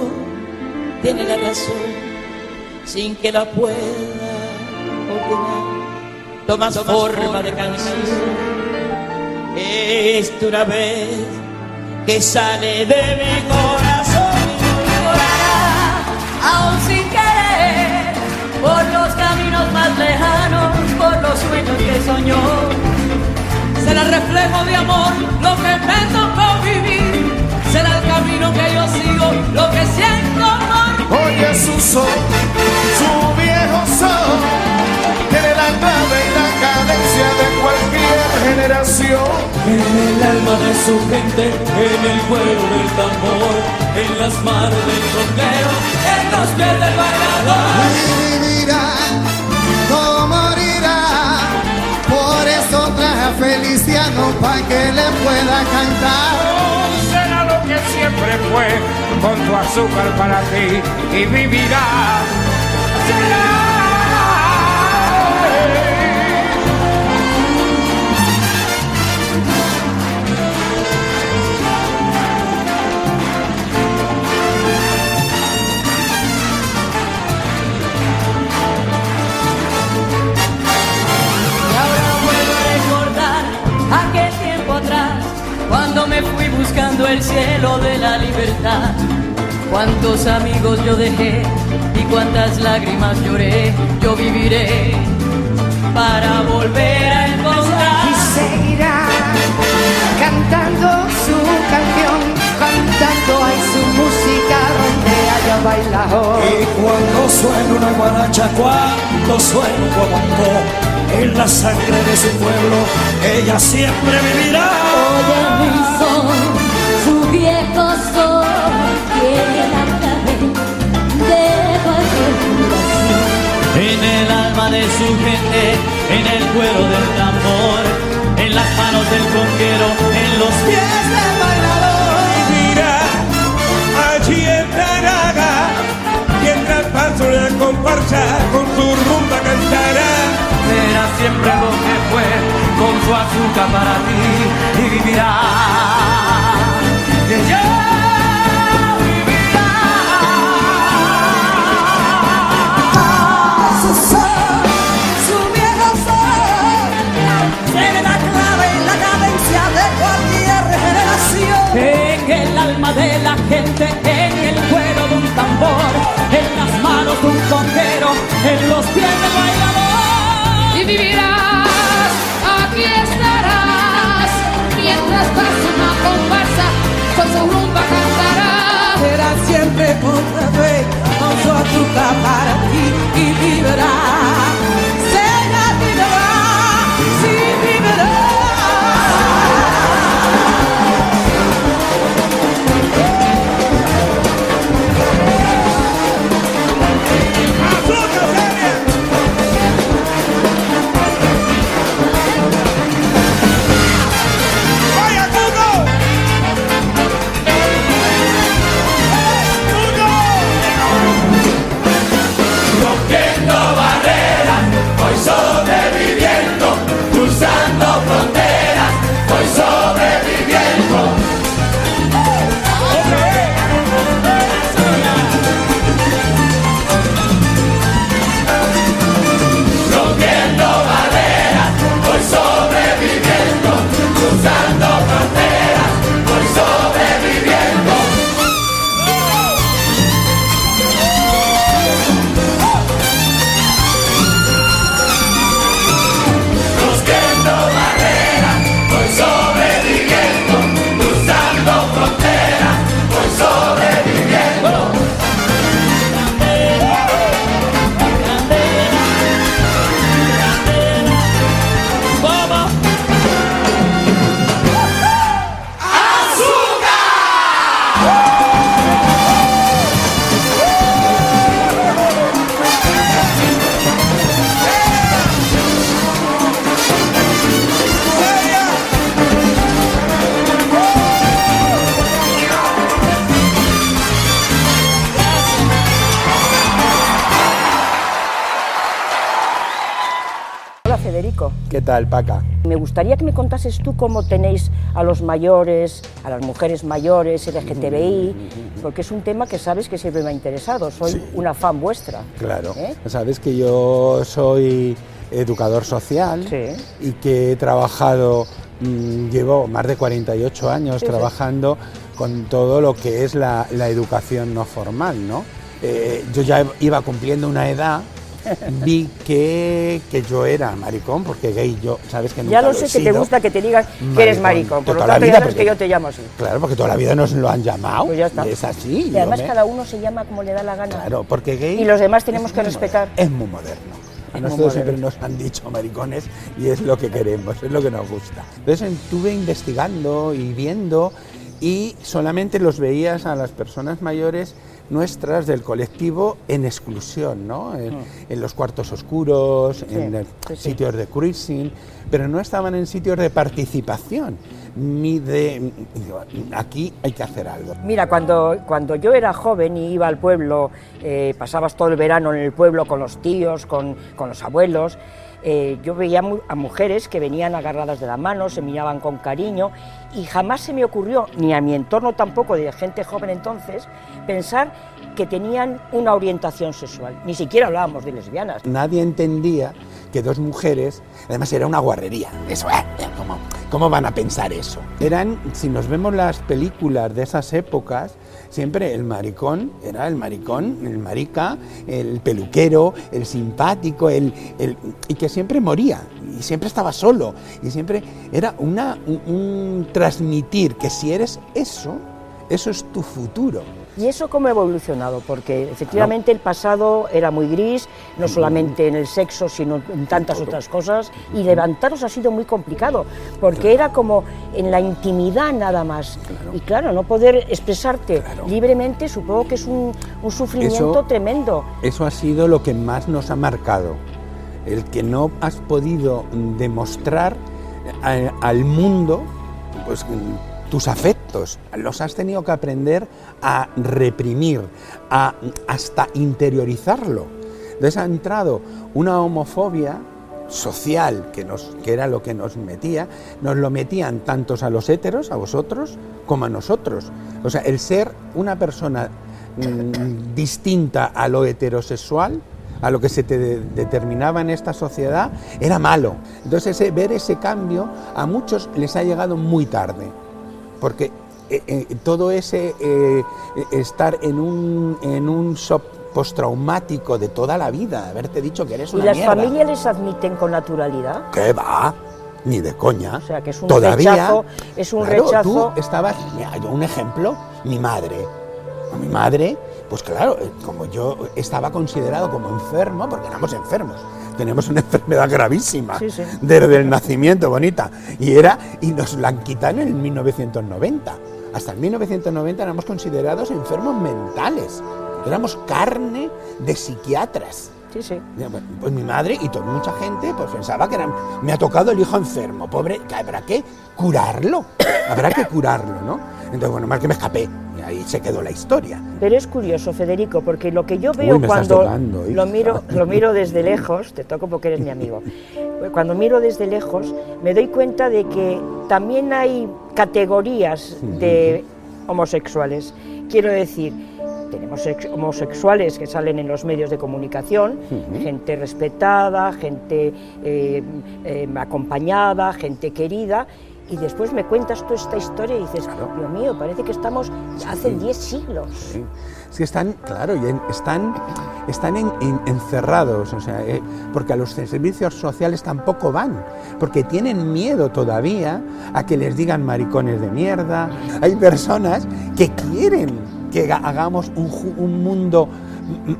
tiene la razón, sin que la pueda ordenar. Toma forma de canción. Es una vez que sale de mi corazón. Volará, aún los sueños que soñó. Será el reflejo de amor lo que me tocó vivir. Será el camino que yo sigo, lo que siento por Oye su son, su viejo son, tiene la clave y la cadencia de cualquier generación. En el alma de su gente, en el cuero del tambor, en las manos del rockero, en los pies del bailador. vivirá, Feliciano para que le pueda cantar. será lo que siempre fue, con tu azúcar para ti y vivirás. Y cuando me fui buscando el cielo de la libertad. Cuántos amigos yo dejé y cuántas lágrimas lloré, yo viviré para volver a encontrar. Y seguirá cantando su canción, cantando ahí su música donde haya bailado. Y cuando suena una guaracha, cuando suena un guaguancó, en la sangre de su pueblo, ella siempre vivirá. Oye mi son, su viejo son, tiene la de. En el alma de su gente, en el cuero del tambor, en las manos del conquero, en los pies del bailador. Comparsa con su rumba cantará. Será siempre lo que fue, con su azúcar para ti, y vivirá. Y ella Su son, su viejo son, tiene la clave y la cadencia de cualquier generación. En el alma de la gente, en el cuero de un tambor, manos un en los pies del bailador. Y vivirás, aquí estarás, mientras pasa una comparsa, con su rumba cantará. Será siempre otra vez, con su azúcar para ti y vivirá. Contases tú cómo tenéis a los mayores, a las mujeres mayores, LGTBI, porque es un tema que sabes que siempre me ha interesado. Soy una fan vuestra. Claro. ¿Eh? Sabes que yo soy educador social y que he trabajado, mm, llevo más de 48 años Sí, sí. trabajando con todo lo que es la, la educación no formal, ¿no? Eh, yo ya iba cumpliendo una edad, vi que, que yo era maricón, porque gay yo, sabes que nunca Ya lo he sé que te sido. gusta que te digan que eres maricón, por lo tanto vida, ya sabes que yo te llamo así. Claro, porque toda la vida nos lo han llamado. Pues ya está. es así. Y además me- cada uno se llama como le da la gana. Claro, porque gay. Y los demás tenemos que respetar. moderno, Es muy moderno. A nosotros siempre nos han dicho maricones y es lo que queremos, es lo que nos gusta. Entonces estuve investigando y viendo y solamente los veías a las personas mayores nuestras del colectivo en exclusión, ¿no? En, en los cuartos oscuros, Sí, en el- sí, sí. sitios de cruising, pero no estaban en sitios de participación, ni de... Aquí hay que hacer algo. Mira, cuando, cuando yo era joven y iba al pueblo, eh, pasabas todo el verano en el pueblo con los tíos, con, con los abuelos, eh, yo veía a mujeres que venían agarradas de la mano, se miraban con cariño y jamás se me ocurrió, ni a mi entorno tampoco de gente joven entonces, pensar que tenían una orientación sexual. Ni siquiera hablábamos de lesbianas. Nadie entendía que dos mujeres, además era una guarrería, eso, eh, ¿cómo, ¿cómo van a pensar eso? Eran, si nos vemos las películas de esas épocas, siempre el maricón era el maricón, el marica, el peluquero, el simpático, el, el- y que siempre moría, y siempre estaba solo, y siempre era una, un, un transmitir que si eres eso, eso es tu futuro. ¿Y eso cómo ha evolucionado? Porque efectivamente el pasado era muy gris, no solamente en el sexo, sino en tantas otras cosas, y levantaros ha sido muy complicado, porque era como en la intimidad nada más. Y claro, no poder expresarte libremente supongo que es un, un sufrimiento Eso- tremendo. Eso ha sido lo que más nos ha marcado, el que no has podido demostrar a- al mundo pues, tus afectos, los has tenido que aprender a reprimir, a, hasta interiorizarlo. Entonces ha entrado una homofobia social, que, nos, que era lo que nos metía, nos lo metían tantos a los héteros, a vosotros, como a nosotros. O sea, el ser una persona mm, distinta a lo heterosexual, a lo que se te de- determinaba en esta sociedad, era malo. Entonces ese- ver ese cambio a muchos les ha llegado muy tarde, porque eh, eh, todo ese eh, estar en un, en un shock postraumático de toda la vida, haberte dicho que eres ¿Y una las mierda. familias les admiten con naturalad? ¿Qué va? Ni de coña. O sea, que es un Todavía, rechazo, es un claro, rechazo. Tú estabas, mira, yo un ejemplo, mi madre. Mi madre, pues claro, como yo estaba considerado como enfermo, porque éramos enfermos, teníamos una enfermedad gravísima Sí, sí. desde el nacimiento, bonita, y era y nos la quitaron en 1990. Hasta el 1990 éramos considerados enfermos mentales, éramos carne de psiquiatras. Sí, Pues mi madre y toda mucha gente pues pensaba que me ha tocado el hijo enfermo, pobre, que habrá que curarlo, habrá que curarlo, ¿no? Entonces, bueno, más que me escapé ahí se quedó la historia. Pero es curioso, Federico, porque lo que yo veo Uy, cuando tocando, lo miro, lo miro desde lejos, te toco porque eres mi amigo, cuando miro desde lejos me doy cuenta de que también hay categorías de homosexuales. Quiero decir, tenemos ex- homosexuales que salen en los medios de comunicación, gente respetada, gente eh, eh, acompañada, gente querida, y después me cuentas tú esta historia y dices, Dios mío, parece que estamos hace 10 siglos. Sí. Que están, claro, y están, están en- en- encerrados, o sea, eh, porque a los servicios sociales tampoco van, porque tienen miedo todavía a que les digan maricones de mierda. Hay personas que quieren que ha- hagamos un, mundo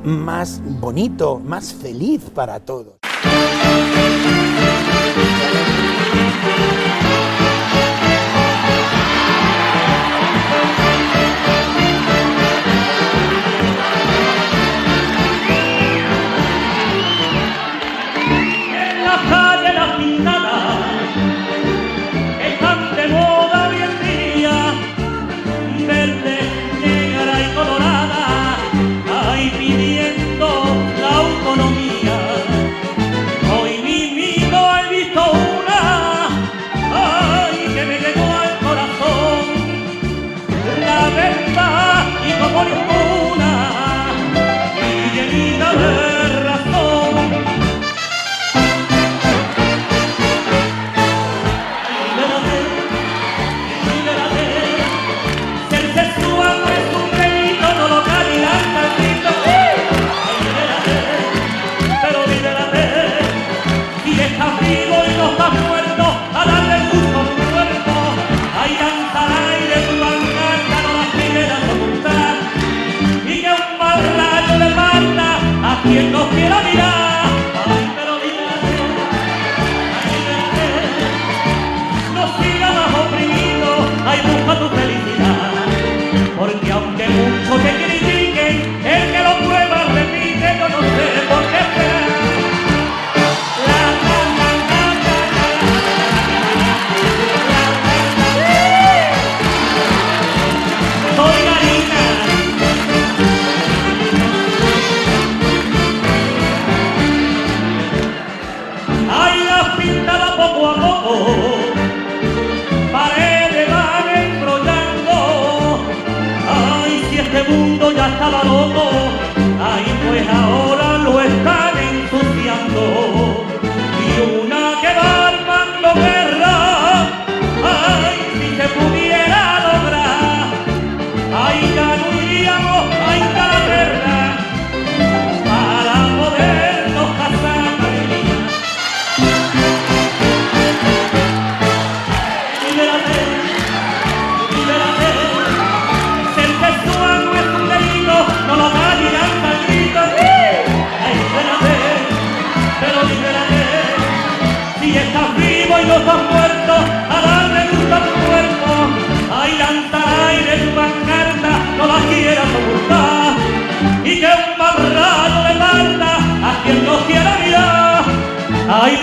más bonito, más feliz para todos.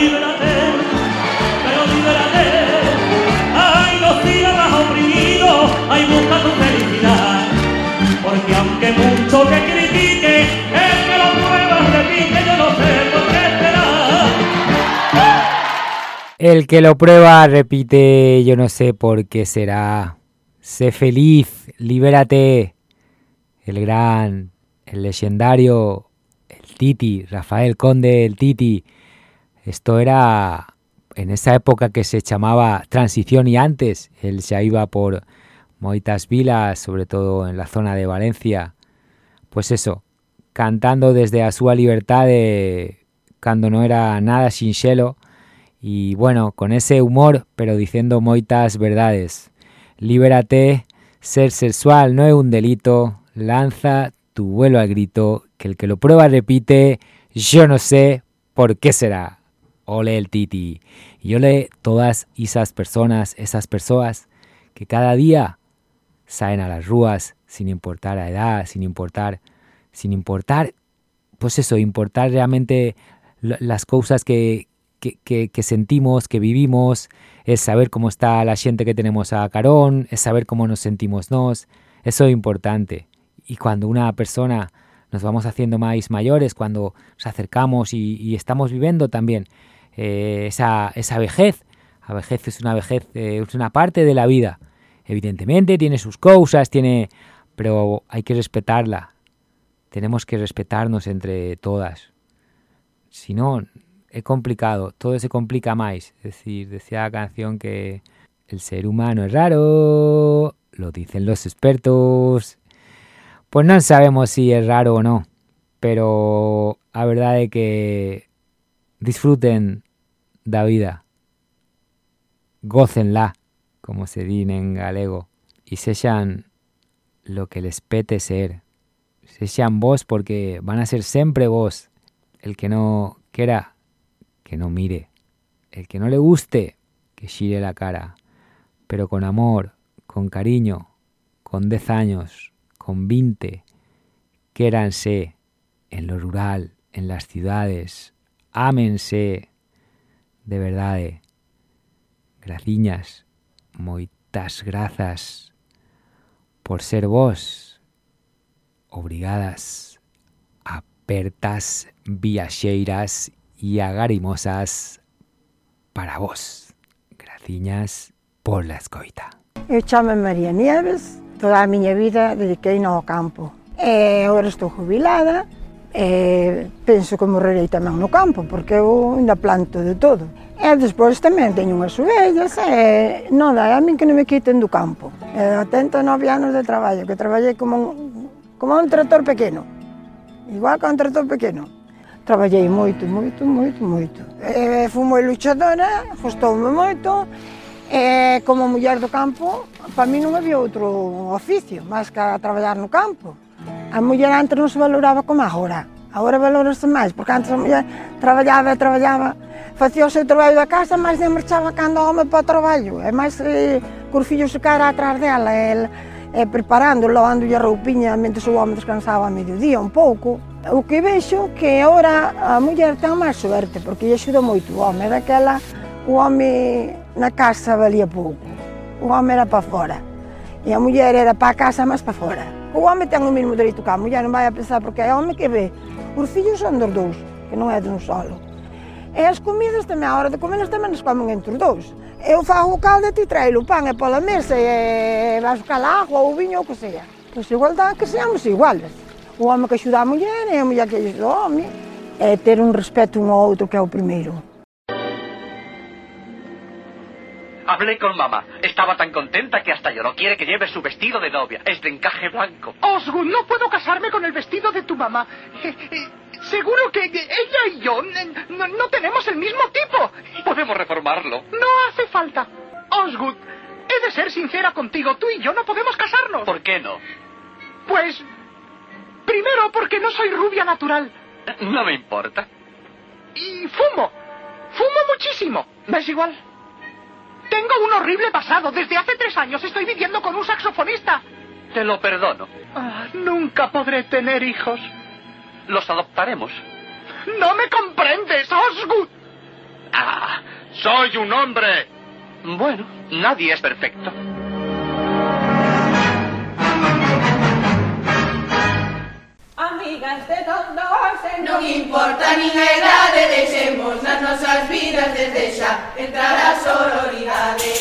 Ay, libérate, pero libérate. Ay, no sigas más oprimido, ay, busca tu felicidad. Porque aunque mucho te critique, el que lo prueba repite, yo no sé por qué será. El que lo prueba repite, yo no sé por qué será. Sé feliz, libérate. El gran, el legendario, el Titi, Rafael Conde, el Titi. Esto era en esa época que se llamaba transición y antes. Él se iba por moitas vilas, sobre todo en la zona de Valencia. Pues eso, cantando desde a súa liberdade cando no era nada sinxelo y bueno, con ese humor, pero diciendo moitas verdades. Libérate, ser sexual no es un delito, lanza tu vuelo al grito, que el que lo prueba repite, yo no sé por qué será. Ole el Titi. Y ole todas esas personas, esas personas que cada día salen a las rúas sin importar la edad, sin importar, sin importar, pues eso, importar realmente las cosas que, que, que- que sentimos, que vivimos, es saber cómo está la gente que tenemos a carón, es saber cómo nos sentimos nos, eso es importante. Y cuando una persona nos vamos haciendo más mayores, cuando nos acercamos y, y estamos viviendo también eh, esa, esa vejez, la vejez es una vejez, eh, es una parte de la vida. Evidentemente tiene sus cosas, tiene, pero hay que respetarla. Tenemos que respetarnos entre todas. Si no, es complicado, todo se complica más. Es decir, decía la canción que el ser humano es raro, lo dicen los expertos. Pues no sabemos si es raro o no, pero a verdad es que disfruten da vida, gócenla, como se dice en galego, y sean lo que les pete ser. Sean vos porque van a ser siempre vos. El que no quiera, que no mire. El que no le guste, que gire la cara. Pero con amor, con cariño, con 10 años, con 20, quéranse en lo rural, en las ciudades, ámense, de verdade. Graciñas, moitas grazas por ser vos. Obrigadas, apertas, viaxeiras e agarimosas para vos. Graciñas por la escoita. Eu chamo María Nieves, toda a miña vida dediquei ao campo. E agora estou jubilada, eh, penso que morrerei tamén no campo, porque eu ainda planto de todo. E despois tamén teño unhas ovellas, e nada, dá a min que non me quiten do campo. E, a 39 anos de traballo, que traballei como un, como un tractor pequeno, igual que un tractor pequeno. Traballei moito, moito, moito, moito. E, fui moi luchadora, gustoume moito, e como muller do campo, para mí non había outro oficio, máis que a traballar no campo. A muller antes non se valoraba como agora. Agora valorase máis, porque antes a muller traballaba e traballaba, facía o seu traballo da casa, mas se marchaba cando o home para o traballo. E máis eh, que os fillos se cara atrás dela, e, e eh, preparando, lavando a roupiña, mentre o home descansaba a mediodía un pouco. O que vexo que agora a muller ten máis suerte, porque lle axuda moito o home. Daquela, o home na casa valía pouco. O home era para fora. E a muller era para a casa, mas para fora. O home ten o mesmo dereito que a muller, non vai a pensar porque é home que ve. Os fillos son dos dous, que non é dun solo. E as comidas tamén, a hora de comer, tamén as comen entre os dous. Eu fago o caldo e ti trailo o pan e pola mesa e vas buscar agua ou viño ou que sea. Pois igualdade que seamos iguales. O home que axuda a muller e a muller que axuda o home. É ter un respeto un ao outro que é o primeiro. Hablé con mamá. Estaba tan contenta que hasta lloró. Quiere que lleve su vestido de novia. Es de encaje blanco. Osgood, no puedo casarme con el vestido de tu mamá. Eh, eh, seguro que ella y yo no, no tenemos el mismo tipo. Podemos reformarlo. No hace falta. Osgood, he de ser sincera contigo. Tú y yo no podemos casarnos. ¿Por qué no? Pues, primero porque no soy rubia natural. No me importa. Y fumo. Fumo muchísimo. ¿Ves igual? Tengo un horrible pasado. Desde hace tres años estoy viviendo con un saxofonista. Te lo perdono. Ah, nunca podré tener hijos. Los adoptaremos. No me comprendes, Osgood. Ah, soy un hombre. Bueno, nadie es perfecto. amigas de donde hoxe Non importa nin a idade deixemos nas nosas vidas desde xa entrar a sororidade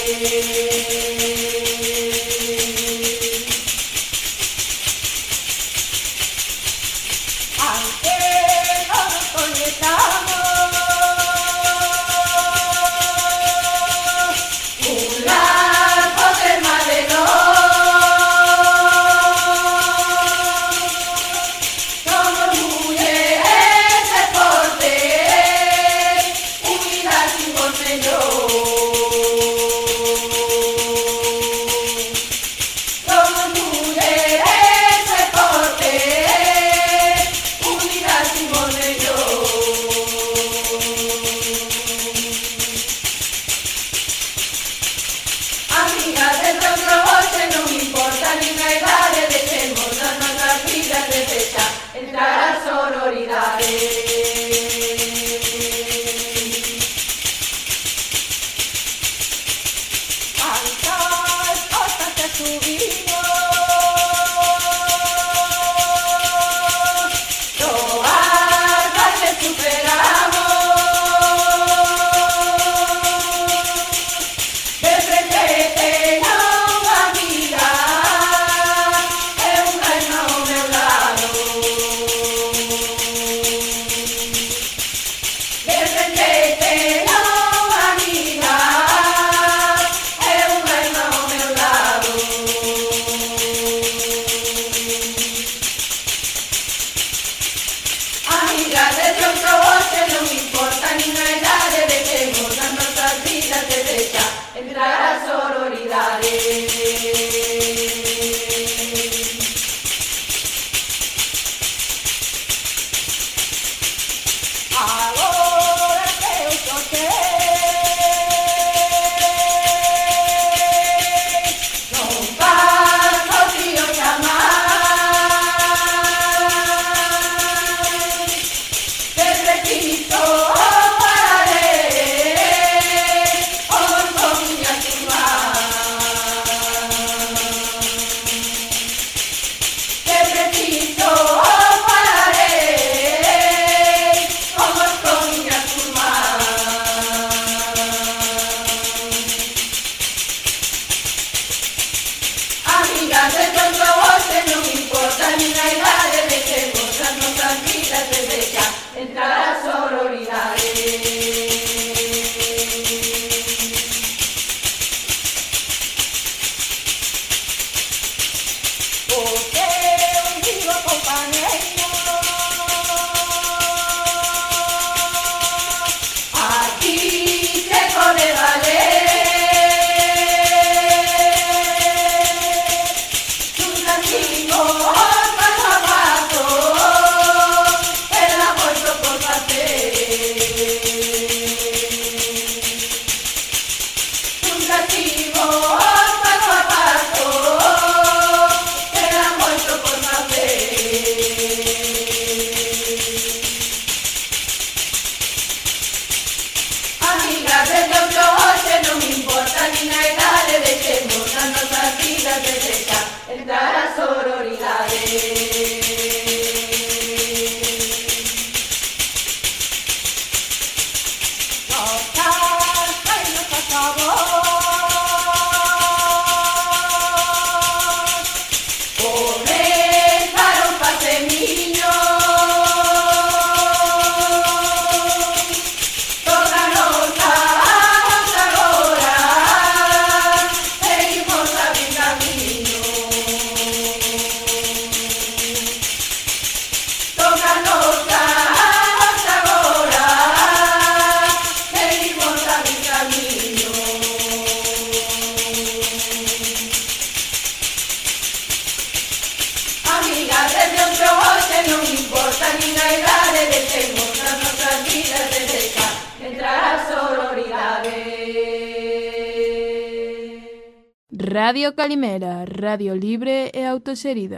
Puerto Cherida.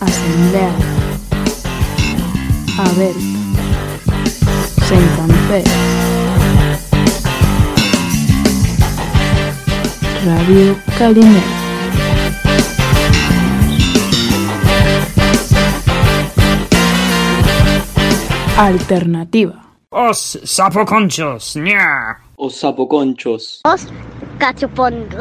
Asamblea. Abel. Sentanfe. Radio Calimero. alternativa. Os sapoconchos, ña. Os sapoconchos. Os Cacho Pondo.